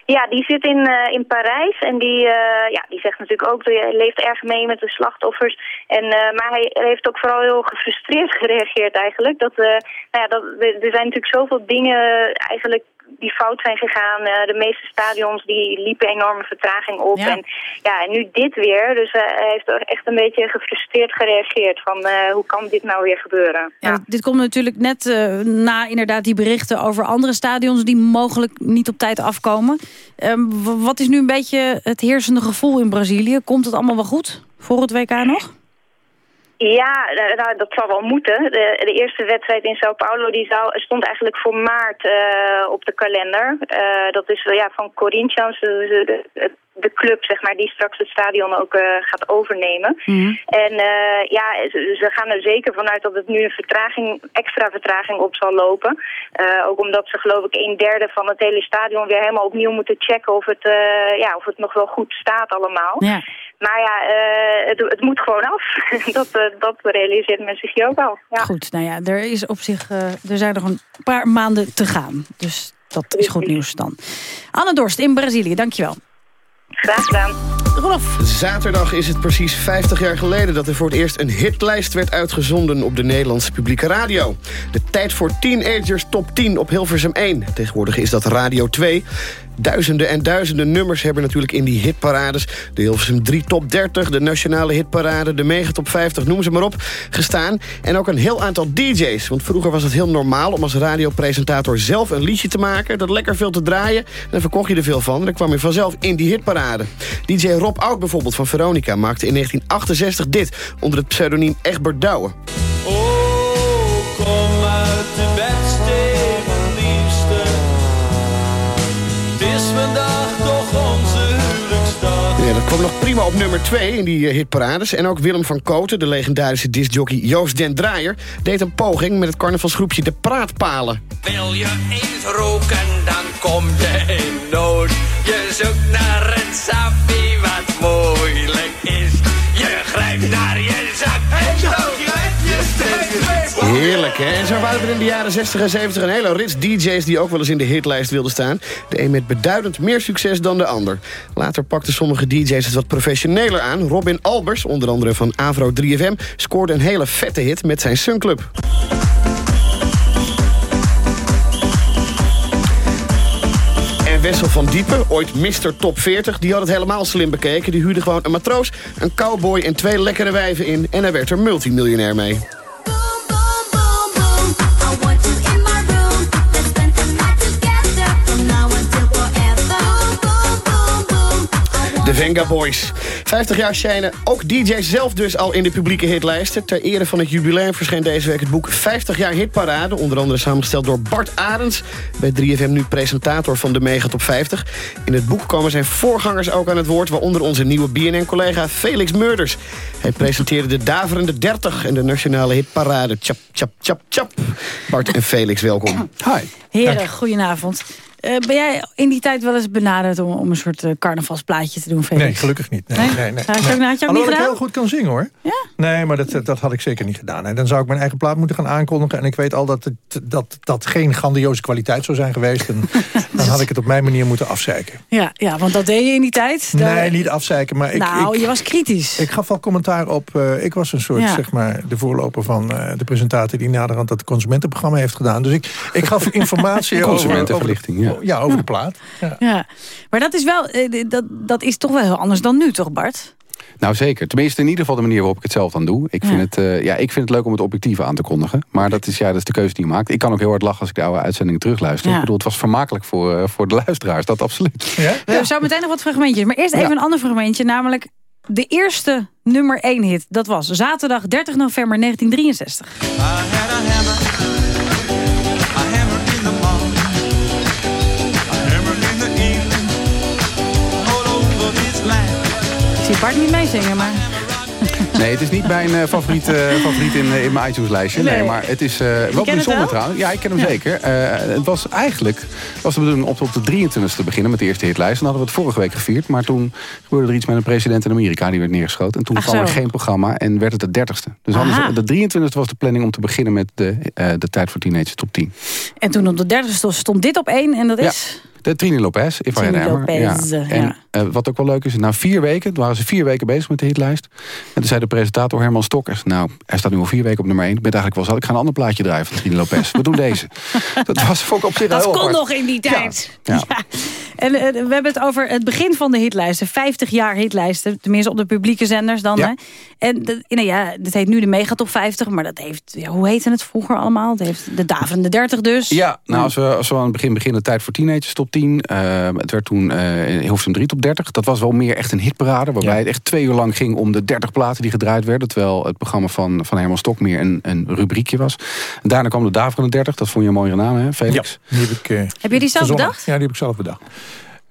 Ja, die zit in, eh, in Parijs en die, eh, ja, die zegt natuurlijk ook, hij leeft erg mee met de slachtoffers. En, maar hij heeft ook vooral heel gefrustreerd gereageerd eigenlijk. Dat, nou ja, dat, er zijn natuurlijk zoveel dingen eigenlijk die fout zijn gegaan. Eh, de meeste stadions die liepen enorme vertraging op. En, ja, en nu dit weer. Dus eh, hij heeft ook echt een beetje gefrustreerd gereageerd van eh, hoe kan dit nou weer gebeuren. Ja, Dit komt natuurlijk net na inderdaad die berichten over andere stadions... die mogelijk niet op tijd afkomen. Ehm, wat is nu een beetje het heersende gevoel in Brazilië? Komt het allemaal wel goed voor het WK nog? Ja, eh, nou, dat zal wel moeten. De, de eerste wedstrijd in Sao Paulo die zou, stond eigenlijk voor maart eh, op de kalender. Eh, dat is eh, ja, van Corinthians, de, de, de club zeg maar, die straks het stadion ook eh, gaat overnemen. En eh, ja, ze, gaan er zeker vanuit dat het nu een vertraging, extra vertraging op zal lopen. Eh, ook omdat ze geloof ik een derde van het hele stadion weer helemaal opnieuw moeten checken of het, ja, of het nog wel goed staat allemaal. Ja. Maar ja, het, het moet gewoon af. dat, dat realiseert men zich hier ook al. Ja. Goed, nou ja, er, is op zich, er zijn nog een paar maanden te gaan. Dus dat is goed nieuws dan. Anne Dorst in Brazilië, dankjewel. Graag gedaan. Rolf. Zaterdag is het precies 50 jaar geleden dat er voor het eerst een hitlijst werd uitgezonden op de Nederlandse publieke radio. De tijd voor teenagers top 10 op Hilversum 1. Tegenwoordig is dat Radio 2. Duizenden en duizenden nummers hebben natuurlijk in die hitparades... de Hilversum 3 top 30, de nationale hitparade... de mega top 50, noem ze maar op, gestaan. En ook een heel aantal DJ's. Want vroeger was het heel normaal om als radiopresentator zelf een liedje te maken... dat lekker veel te draaien. En dan verkocht je er veel van en dan kwam je vanzelf in die hitparade. DJ Rob Oud bijvoorbeeld van Veronica maakte in 1968 dit... onder het pseudoniem Egbert Douwe. Kom kwam nog prima op nummer 2 in die eh, hitparades. En ook Willem van Koten, de legendarische discjockey Joost den Draaier... deed een poging met het carnavalsgroepje De Praatpalen. Wil je eens roken, dan kom je in nood. Je zoekt naar een sappie wat moeilijk Heerlijk, hè? En zo waren er in de jaren 60 en 70 een hele rits DJ's... die ook wel eens in de hitlijst wilden staan. De een met beduidend meer succes dan de ander. Later pakten sommige DJ's het wat professioneler aan. Robin Albers, onder andere van Avro 3FM... scoorde een hele vette hit met zijn Sunclub. Wessel van Diepen, ooit Mr. Top 40, die had het helemaal slim bekeken. Die huurde gewoon een matroos, een cowboy en twee lekkere wijven in... en hij werd er multimiljonair mee. Venga Boys. 50 jaar schijnen ook DJ's zelf dus al in de publieke hitlijsten. Ter ere van het jubileum verscheen deze week het boek 50 jaar hitparade. Onder andere samengesteld door Bart Arends. Bij 3FM nu presentator van de Mega Top 50. In het boek komen zijn voorgangers ook aan het woord. Waaronder onze nieuwe BNN-collega Felix Meurders. Hij presenteerde de Daverende 30 en de nationale hitparade. Tjap, tjap, tjap, tjap. Bart en Felix, welkom. Hi. Heren, goedenavond. Eh, ben jij in die tijd wel eens benaderd om, om een soort eh, carnavalsplaatje te doen, Felix? Nee, gelukkig niet. Nee, Nee? nee, nee. Je ook- had je ook niet Alhoewel ik heel goed kan zingen, hoor. Ja? Nee, maar dat, dat had ik zeker niet gedaan. En dan zou ik mijn eigen plaat moeten gaan aankondigen. En ik weet al dat het, dat, dat geen grandioze kwaliteit zou zijn geweest. En dan had ik het op mijn manier moeten afzeiken. Ja, ja, want dat deed je in die tijd. Daar- Nee, niet afzeiken, maar ik... nou, ik, je was kritisch. ik gaf wel commentaar op... eh, ik was een soort, Ja. zeg maar, de voorloper van eh, de presentator... die naderhand dat consumentenprogramma heeft gedaan. Dus ik, ik gaf informatie over, over, Consumentenverlichting, ja. Ja, over de plaat. Ja. Ja, maar dat is wel, eh, dat, dat is toch wel heel anders dan nu, toch Bart? Nou zeker. Tenminste in ieder geval de manier waarop ik het zelf dan doe. Ik, Ja. vind, het, eh, ja, ik vind het leuk om het objectief aan te kondigen. Maar dat is, ja, dat is de keuze die je maakt. Ik kan ook heel hard lachen als ik de oude uitzendingen terugluister. Ja. Ik bedoel, het was vermakelijk voor, eh, voor de luisteraars. Dat absoluut. We hebben zo meteen nog wat fragmentjes. Maar eerst even Ja. een ander fragmentje, namelijk de eerste nummer 1 hit. Dat was zaterdag 30 november 1963. Zie Bart niet meezingen, maar... Nee, het is niet mijn eh, favoriet, eh, favoriet in, eh, in mijn iTunes-lijstje. Nee. Nee. maar het is wel bijzonder wel? trouwens. Ja, ik ken hem zeker. Het was eigenlijk was de bedoeling op, op de 23e te beginnen met de eerste hitlijst. Dan hadden we het vorige week gevierd. Maar toen gebeurde er iets met een president in Amerika. Die werd neergeschoten. En toen Ach, kwam er geen programma en werd het de 30ste. Dus anders, de 23e was de planning om te beginnen met de, de tijd voor teenagers top 10. En toen op de derde stond- stond dit op één en dat is... De Trini Lopez, If I Had Trini. Lopez, ja. ja. En eh, wat ook wel leuk is, na vier weken, toen waren ze vier weken bezig met de hitlijst. En toen zei de presentator Herman Stokkers, nou, hij staat nu al vier weken op nummer één. Ik ben eigenlijk wel zat, ik ga een ander plaatje draaien van Trini Lopez. We doen deze. Dat was ik op zich Dat heel kon nog in die tijd. Ja. En eh, we hebben het over het begin van de hitlijsten. 50 jaar hitlijsten. Tenminste op de publieke zenders dan. Hè? En dat- nou ja, dit heet nu de Megatop 50. Maar dat heeft, ja, hoe heette het vroeger allemaal? Het heeft de Daverende 30 dus. Ja, nou, als we, als we aan het begin beginnen, tijd voor teenagers top 10. Eh, het werd toen eh in Hilversum 3 top 30. Dat was wel meer echt een hitparade. Waarbij het echt twee uur lang ging om de 30 platen die gedraaid werden. Terwijl het programma van, van Herman Stok meer een, een rubriekje was. En daarna kwam de Daverende 30. Dat vond je een mooie naam, hè, Felix? Die heb ik, eh, Heb je die zelf verzonnen. bedacht? Ja, die heb ik zelf bedacht.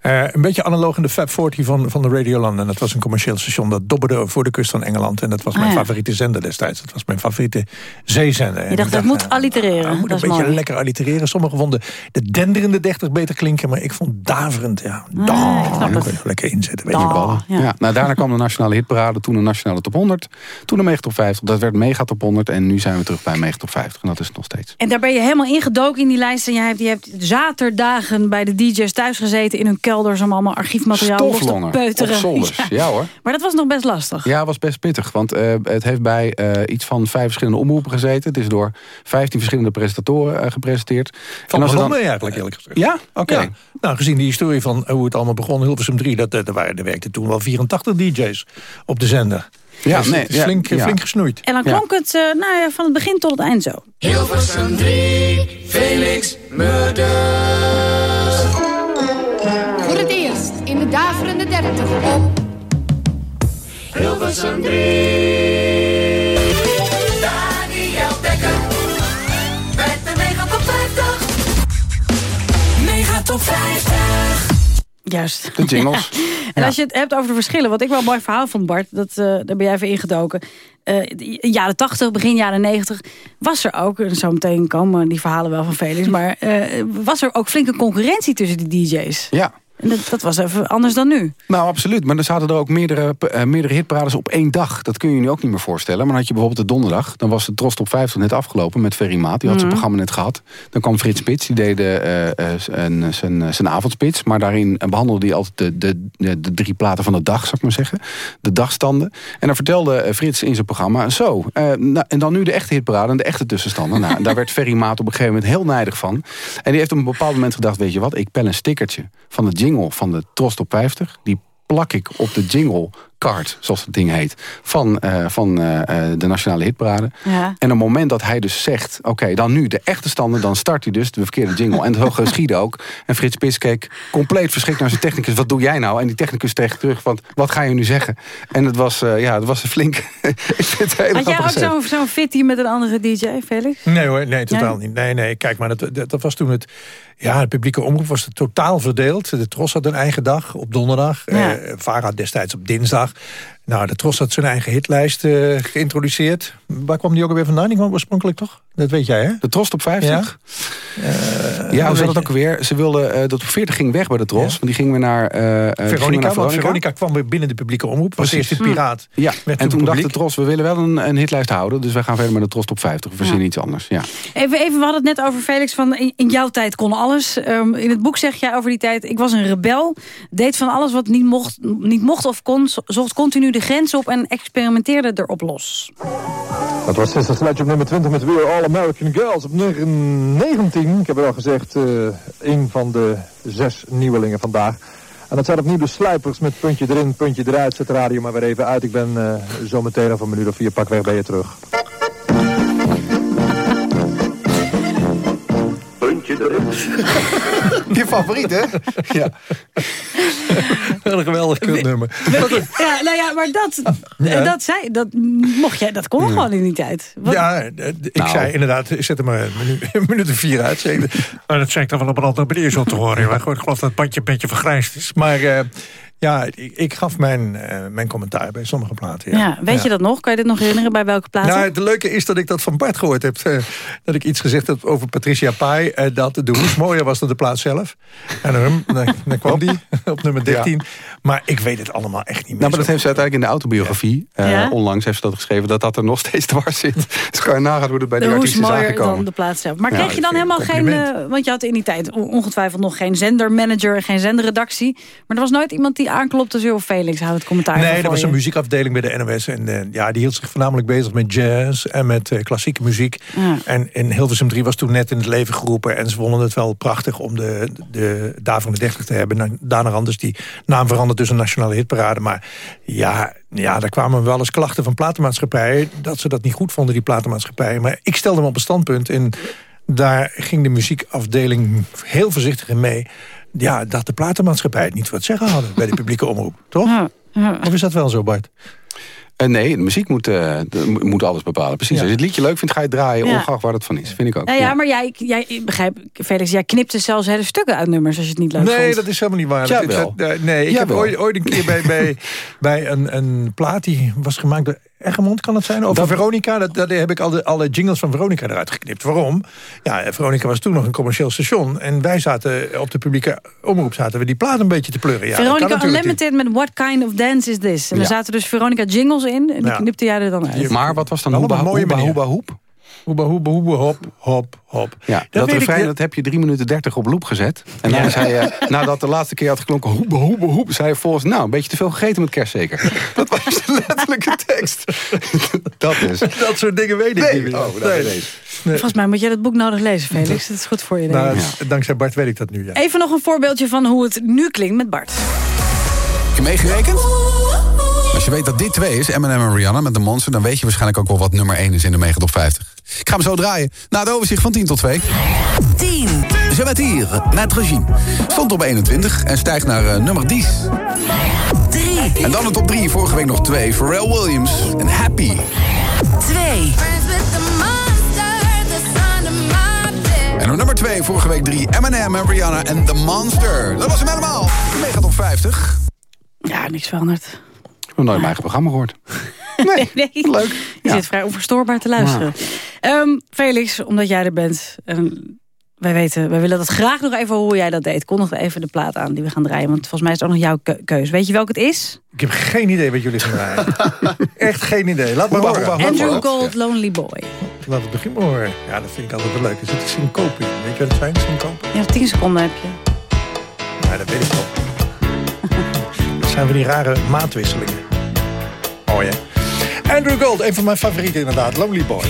Eh, een beetje analoog in de Fab 40 van, van de Radio London. Dat was een commercieel station dat dobberde voor de kust van Engeland. En dat was Ah, mijn ja. favoriete zender destijds. Dat was mijn favoriete zeezender. En Je dacht, dat moet allitereren. moet dat een is beetje mooi. lekker allitereren. Sommigen vonden de denderende 30 beter klinken. Maar ik vond daverend, ja. Ah, Dan kon het. je lekker inzetten. Weet je wel. Ja. Ja. nou, daarna kwam de nationale hitparade, toen de nationale top 100. Toen de mega top 50, dat werd mega top 100. En nu zijn we terug bij mega top 50. En dat is het nog steeds. En daar ben je helemaal ingedoken in die lijst. En je hebt, je hebt zaterdagen bij de DJ's thuis gezeten in hun kelders... om allemaal archiefmateriaal los te peuteren. Ja. Ja. hoor. Maar dat was nog best lastig. Ja, was best pittig. Want eh, het heeft bij eh, iets van vijf verschillende omroepen gezeten. Het is door 15 verschillende presentatoren eh, gepresenteerd. Van begon dan- mee eigenlijk eerlijk gezegd. Ja? Oké. Ja. Nou, gezien die historie van hoe het allemaal begon, Hilversum 3... Dat, dat, er, waren, er werkten toen wel 84 DJ's op de zender. Ja, Dus nee, het is ja, flink, ja. flink gesnoeid. En dan klonk het nou ja, van het begin tot het eind zo. Hilversum 3, Felix Murders. In de daverende 30 op Hilversum 3. Daniel Dekker. Met de Megatop 50. Megatop 50. Juist. De jingles. En als je het hebt over de verschillen, wat ik wel een mooi verhaal vond, Bart, dat, eh, daar ben jij even ingedoken. Eh, de jaren 80, begin jaren 90 was er ook, en zo meteen komen die verhalen wel van Felix, maar eh, was er ook flinke concurrentie tussen die DJ's. Ja. En dat, dat was even anders dan nu. Nou, absoluut. Maar er zaten er ook meerdere, eh, meerdere hitparades op één dag. Dat kun je je nu ook niet meer voorstellen. Maar dan had je bijvoorbeeld de donderdag. Dan was de Trost op 50 net afgelopen met Ferry Maat. Die had zijn Mhm. programma net gehad. Dan kwam Frits Spits. Die deed eh, zijn, avondspits. Maar daarin behandelde hij altijd de, de, de, de drie platen van de dag, zou ik maar zeggen. De dagstanden. En dan vertelde Frits in zijn programma... Zo, nou, en dan nu de echte hitparade en de echte tussenstanden. nou, daar werd Ferry Maat op een gegeven moment heel nijdig van. En die heeft op een bepaald moment gedacht... Weet je wat, ik pel een stickertje van de jingle van de Trost op 50. Die plak ik op de jingle card, zoals het ding heet, van, eh, van eh, eh, de Nationale Hitparade. Ja. En op het moment dat hij dus zegt, oké, dan nu de echte standen, dan start hij dus de verkeerde jingle. En zo geschiedde ook. En Frits Pis keek compleet verschrikt naar zijn technicus. Wat doe jij nou? En die technicus tegen terug, want wat ga je nu zeggen? En het was, eh, ja, het was een flink... ik vind het heel Had jij ook zo'n zo'n fitty met een andere DJ, Felix? Nee hoor, nee, totaal niet. Nee, nee, kijk, maar dat, dat, dat was toen het... Ja, de publieke omroep was totaal verdeeld. De Tros had een eigen dag op donderdag. Ja. Eh, VARA destijds op dinsdag. vandaag. Nou, de Tros had zijn eigen hitlijst eh, geïntroduceerd. Waar kwam die ook alweer vandaan? Die kwam oorspronkelijk toch? Dat weet jij, hè? De Tros op 50? Ja. ja, hoe zat het ook weer? Ze wilden, eh, dat op 40 ging weg bij de Tros. Want die ging weer naar, eh, eh, Veronica, naar want Veronica kwam weer binnen de publieke omroep. Was Precies. eerst de Piraat. Ja, werd en toen dacht de. Tros, we willen wel een, een hitlijst houden. Dus wij gaan verder met de Tros top 50. We verzinnen iets anders. Ja. Even, even, we hadden het net over Felix, van in, in jouw tijd kon alles. Ehm, in het boek zeg jij over die tijd, ik was een rebel. Deed van alles wat niet mocht, niet mocht of kon. zo- Zocht continu de grens op en experimenteerde erop los. Dat was Sister Sledge op nummer 20 met weer All American Girls. Op nummer 19, ik heb het al gezegd, eh, een van de zes nieuwelingen vandaag. En dat zijn opnieuw de sluipers met puntje erin, puntje eruit. Zet de radio maar weer even uit. Ik ben eh, zo meteen over een minuut of vier pakweg bij je terug. Je favoriet, hè? ja. Wat een geweldig kutnummer. Ja, nou ja, maar dat, Ja. dat, zei, dat, mocht jij, dat kon gewoon in die tijd. Wat- Ja, eh, ik zei inderdaad, zet er maar een minuut, een minuut of vier uit. Zei. Maar dat zei ik dan wel op een andere manier zo te horen. Maar goed, ik geloof dat het bandje een beetje vergrijsd is. Maar eh, ja, ik, ik gaf mijn, eh, mijn commentaar bij sommige platen. Ja, Ja, weet je dat nog? Kan je dit nog herinneren bij welke plaatsen? Nou, het leuke is dat ik dat van Bart gehoord heb. eh, dat ik iets gezegd heb over Patricia Pai. eh, dat de hoes mooier was dan de plaat zelf. En dan, dan, dan kwam die op nummer 13. Maar ik weet het allemaal echt niet meer. Nou, maar dat heeft ze uiteindelijk in de autobiografie. eh, Ja? Onlangs heeft ze dat geschreven. Dat dat er nog steeds dwars zit. Dus kan je nagaan hoe het bij de die hoes artiesten is mooier aangekomen. dan de plaats zelf. Maar Ja, kreeg je dan helemaal geen... eh, want je had in die tijd on- ongetwijfeld nog geen zendermanager... geen zenderredactie. Maar er was nooit iemand die aanklopte... zo, Felix, houdt het commentaar Nee, dat was je. een muziekafdeling bij de NOS. En eh, ja, die hield zich voornamelijk bezig met jazz en met eh, klassieke muziek. Ja. En in Hilversum 3 was toen net in het leven geroepen. En ze vonden het wel prachtig om de, de Davon de 30 te hebben. Nou, Dana Randers, die naam veranderd dus een nationale hitparade. Maar ja, ja, daar kwamen wel eens klachten van platenmaatschappijen... dat ze dat niet goed vonden, die platenmaatschappijen. Maar ik stelde me op een standpunt en daar ging de muziekafdeling heel voorzichtig in mee... Ja, dat de platenmaatschappij het niet voor het zeggen hadden bij de publieke omroep. Toch? Of is dat wel zo, Bart? Eh, nee, de muziek moet, eh, de- moet alles bepalen. Precies. Ja. Als je het liedje leuk vindt, ga je het draaien. Ja. Ongeacht waar het van is. Vind ik ook. Nou ja, Ja. maar jij, jij, begrijp, Felix, jij knipte zelfs hele stukken uit nummers... als je het niet leuk Nee, vond. dat is helemaal niet waar. Dat- nee, ik heb ooit, ooit een keer bij, bij, bij een, een plaat die was gemaakt door Egmond, kan het zijn? Over Dat- Veronica. Dat, dat heb ik alle, alle jingles van Veronica eruit geknipt. Waarom? Ja, Veronica was toen nog een commercieel station. En wij zaten op de publieke omroep zaten we die plaat een beetje te pleuren. Ja, Veronica. Unlimited met What Kind of Dance is This? En er Ja. zaten dus Veronica jingles in. En die Ja. knipte jij er dan uit. Maar wat was dan hoeba hoeba manier. hoeba hoep? Hoeba, hoeba, hoeba, hop, hop, hop. Ja, dat, ik- refrein dat heb je 3 minuten 30 op loop gezet. En dan zei je, nadat de laatste keer had geklonken... hoeba, hoeba, hoep, zei je volgens... nou, een beetje te veel gegeten met kerst zeker. Dat was de letterlijke tekst. dat is. Dat soort dingen weet ik Nee. niet meer. Oh, dat Nee. Volgens mij moet jij dat boek nodig lezen, Felix. Dat is goed voor je, denk. Nou, Dankzij Bart weet ik dat nu, ja. Even nog een voorbeeldje van hoe het nu klinkt met Bart. Heb je meegerekend? Als je weet dat dit twee is, Eminem en Rihanna met de Monster... dan weet je waarschijnlijk ook wel wat nummer 1 is in de Megatop 50. Ik ga hem zo draaien. Na het overzicht van 10 tot 2. 10. Je bent hier, Maître Jean. Stond op 21 en stijgt naar eh, nummer 10. 3. En dan de top 3. Vorige week nog 2. Pharrell Williams en Happy. 2. En op nummer 2, vorige week 3. Eminem en Rihanna en The Monster. Dat was hem helemaal. De Megatop 50. Ja, niks veranderd. Ik heb nooit mijn eigen programma gehoord. Nee, nee. leuk. Je zit vrij onverstoorbaar te luisteren. Ehm, Felix, omdat jij er bent... en wij weten, wij willen dat graag nog even hoe jij dat deed. Kondig even de plaat aan die we gaan draaien. Want volgens mij is het ook nog jouw keu- keus. Weet je welke het is? Ik heb geen idee wat jullie gaan draaien. Echt geen idee. Laat maar horen. Andrew Gold, Lonely Boy. Laat het begin maar horen. Ja, dat vind ik altijd wel leuk. Er zit een syncope in. Weet je wat het zijn, syncope? Ja, 10 seconden heb je. Ja, dat weet ik wel. zijn van die rare maatwisselingen. Oh ja. Andrew Gold, een van mijn favorieten inderdaad. Lonely Boy.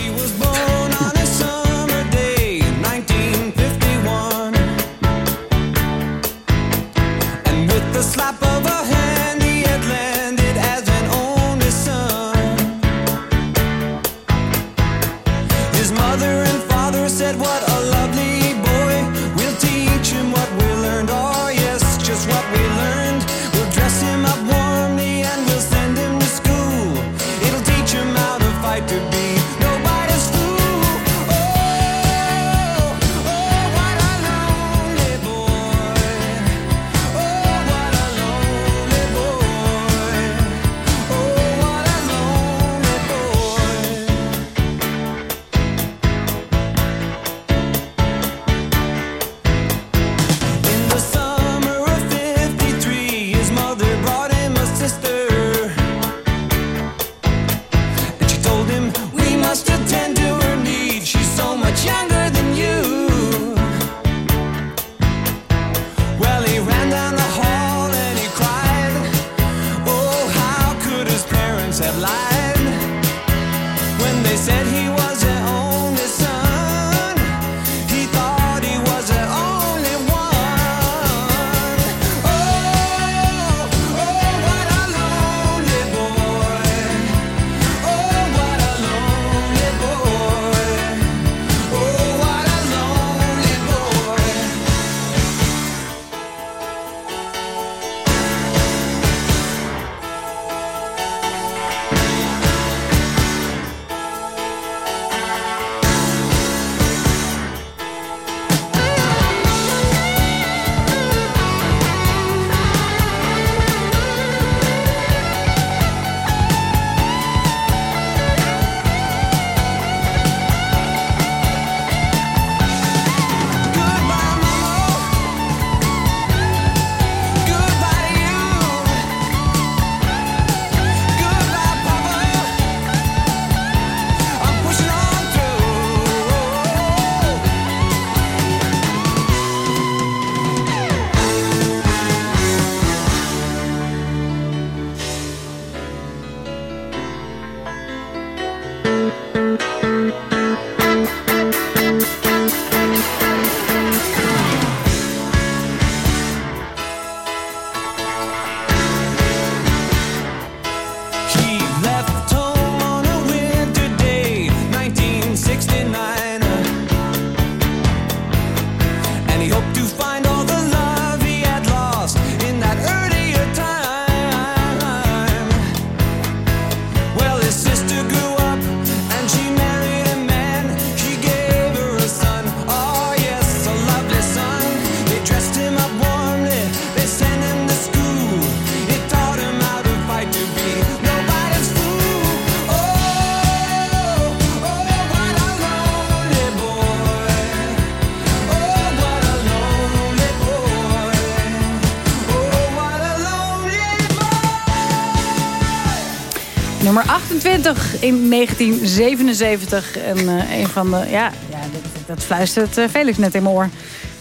28 in 1977. En eh, een van de... Ja, ja dat, dat fluistert eh, Felix net in mijn oor.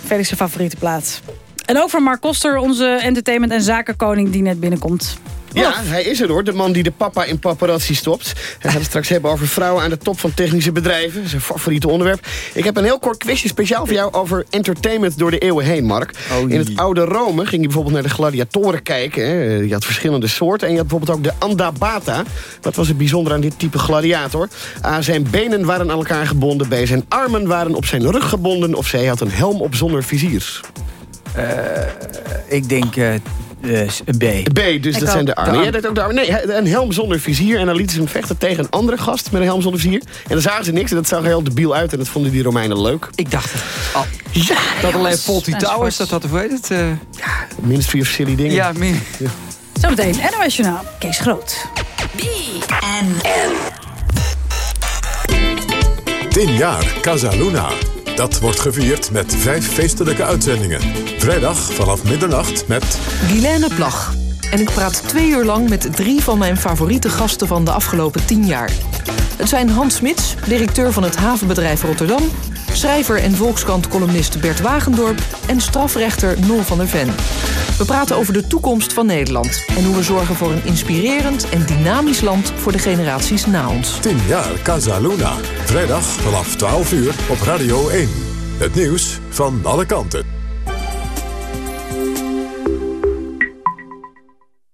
Felix' favoriete plaats. En ook van Mark Koster, onze entertainment- en zakenkoning die net binnenkomt. Ja, hij is er hoor. De man die de papa in paparazzi stopt. Hij gaat het straks hebben over vrouwen aan de top van technische bedrijven. Zijn favoriete onderwerp. Ik heb een heel kort quizje speciaal voor jou over entertainment door de eeuwen heen, Mark. in het oude Rome ging je bijvoorbeeld naar de gladiatoren kijken. Hè. Je had verschillende soorten. En je had bijvoorbeeld ook de andabata. Wat was het bijzonder aan dit type gladiator? A, zijn benen waren aan elkaar gebonden. B, zijn armen waren op zijn rug gebonden. Of C, hij had een helm op zonder vizier. Ik denk eh, eh, B. B, dus dat zijn de armen. Jij ook de armen. Nee, een helm zonder vizier. En dan lieten ze hem vechten tegen een andere gast met een helm zonder vizier. En dan zagen ze niks en dat zag er heel debiel uit. En dat vonden die Romeinen leuk. Ik dacht het. al. Ja, dat alleen jongens. Faulty Towers, dat had, hoe heet het? eh, Ministry of Silly Dingen. ja, min. Zometeen NOS Journaal. Kees Groot. 10 jaar Casa Luna. Dat wordt gevierd met vijf feestelijke uitzendingen. Vrijdag vanaf middernacht met... Guilaine Plag. En ik praat twee uur lang met drie van mijn favoriete gasten van de afgelopen tien jaar. Het zijn Hans Smits, directeur van het havenbedrijf Rotterdam... schrijver en Volkskrant-columnist Bert Wagendorp... en strafrechter Nol van der Ven. We praten over de toekomst van Nederland... en hoe we zorgen voor een inspirerend en dynamisch land... voor de generaties na ons. 10 jaar Casa Luna. Vrijdag vanaf 12 uur op Radio 1. Het nieuws van alle kanten.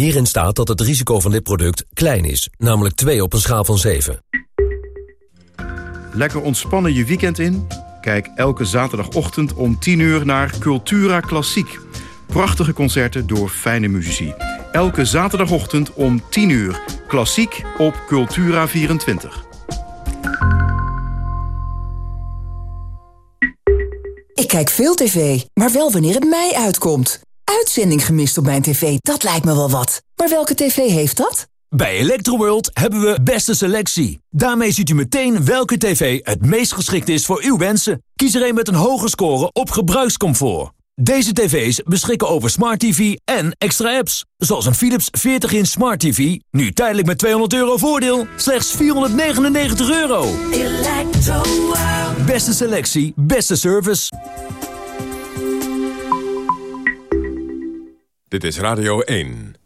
Hierin staat dat het risico van dit product klein is, namelijk 2 op een schaal van 7. Lekker ontspannen je weekend in? Kijk elke zaterdagochtend om 10 uur naar Cultura Klassiek. Prachtige concerten door fijne muzici. Elke zaterdagochtend om 10 uur. Klassiek op Cultura 24. Ik kijk veel tv, maar wel wanneer het mij uitkomt. Uitzending gemist op mijn tv, dat lijkt me wel wat. Maar welke tv heeft dat? Bij Electroworld hebben we beste selectie. Daarmee ziet u meteen welke tv het meest geschikt is voor uw wensen. Kies er een met een hoge score op gebruikscomfort. Deze tv's beschikken over smart tv en extra apps. Zoals een Philips 40-inch smart tv. Nu tijdelijk met 200 euro voordeel. Slechts 499 euro. Beste selectie, beste service. Dit is Radio 1.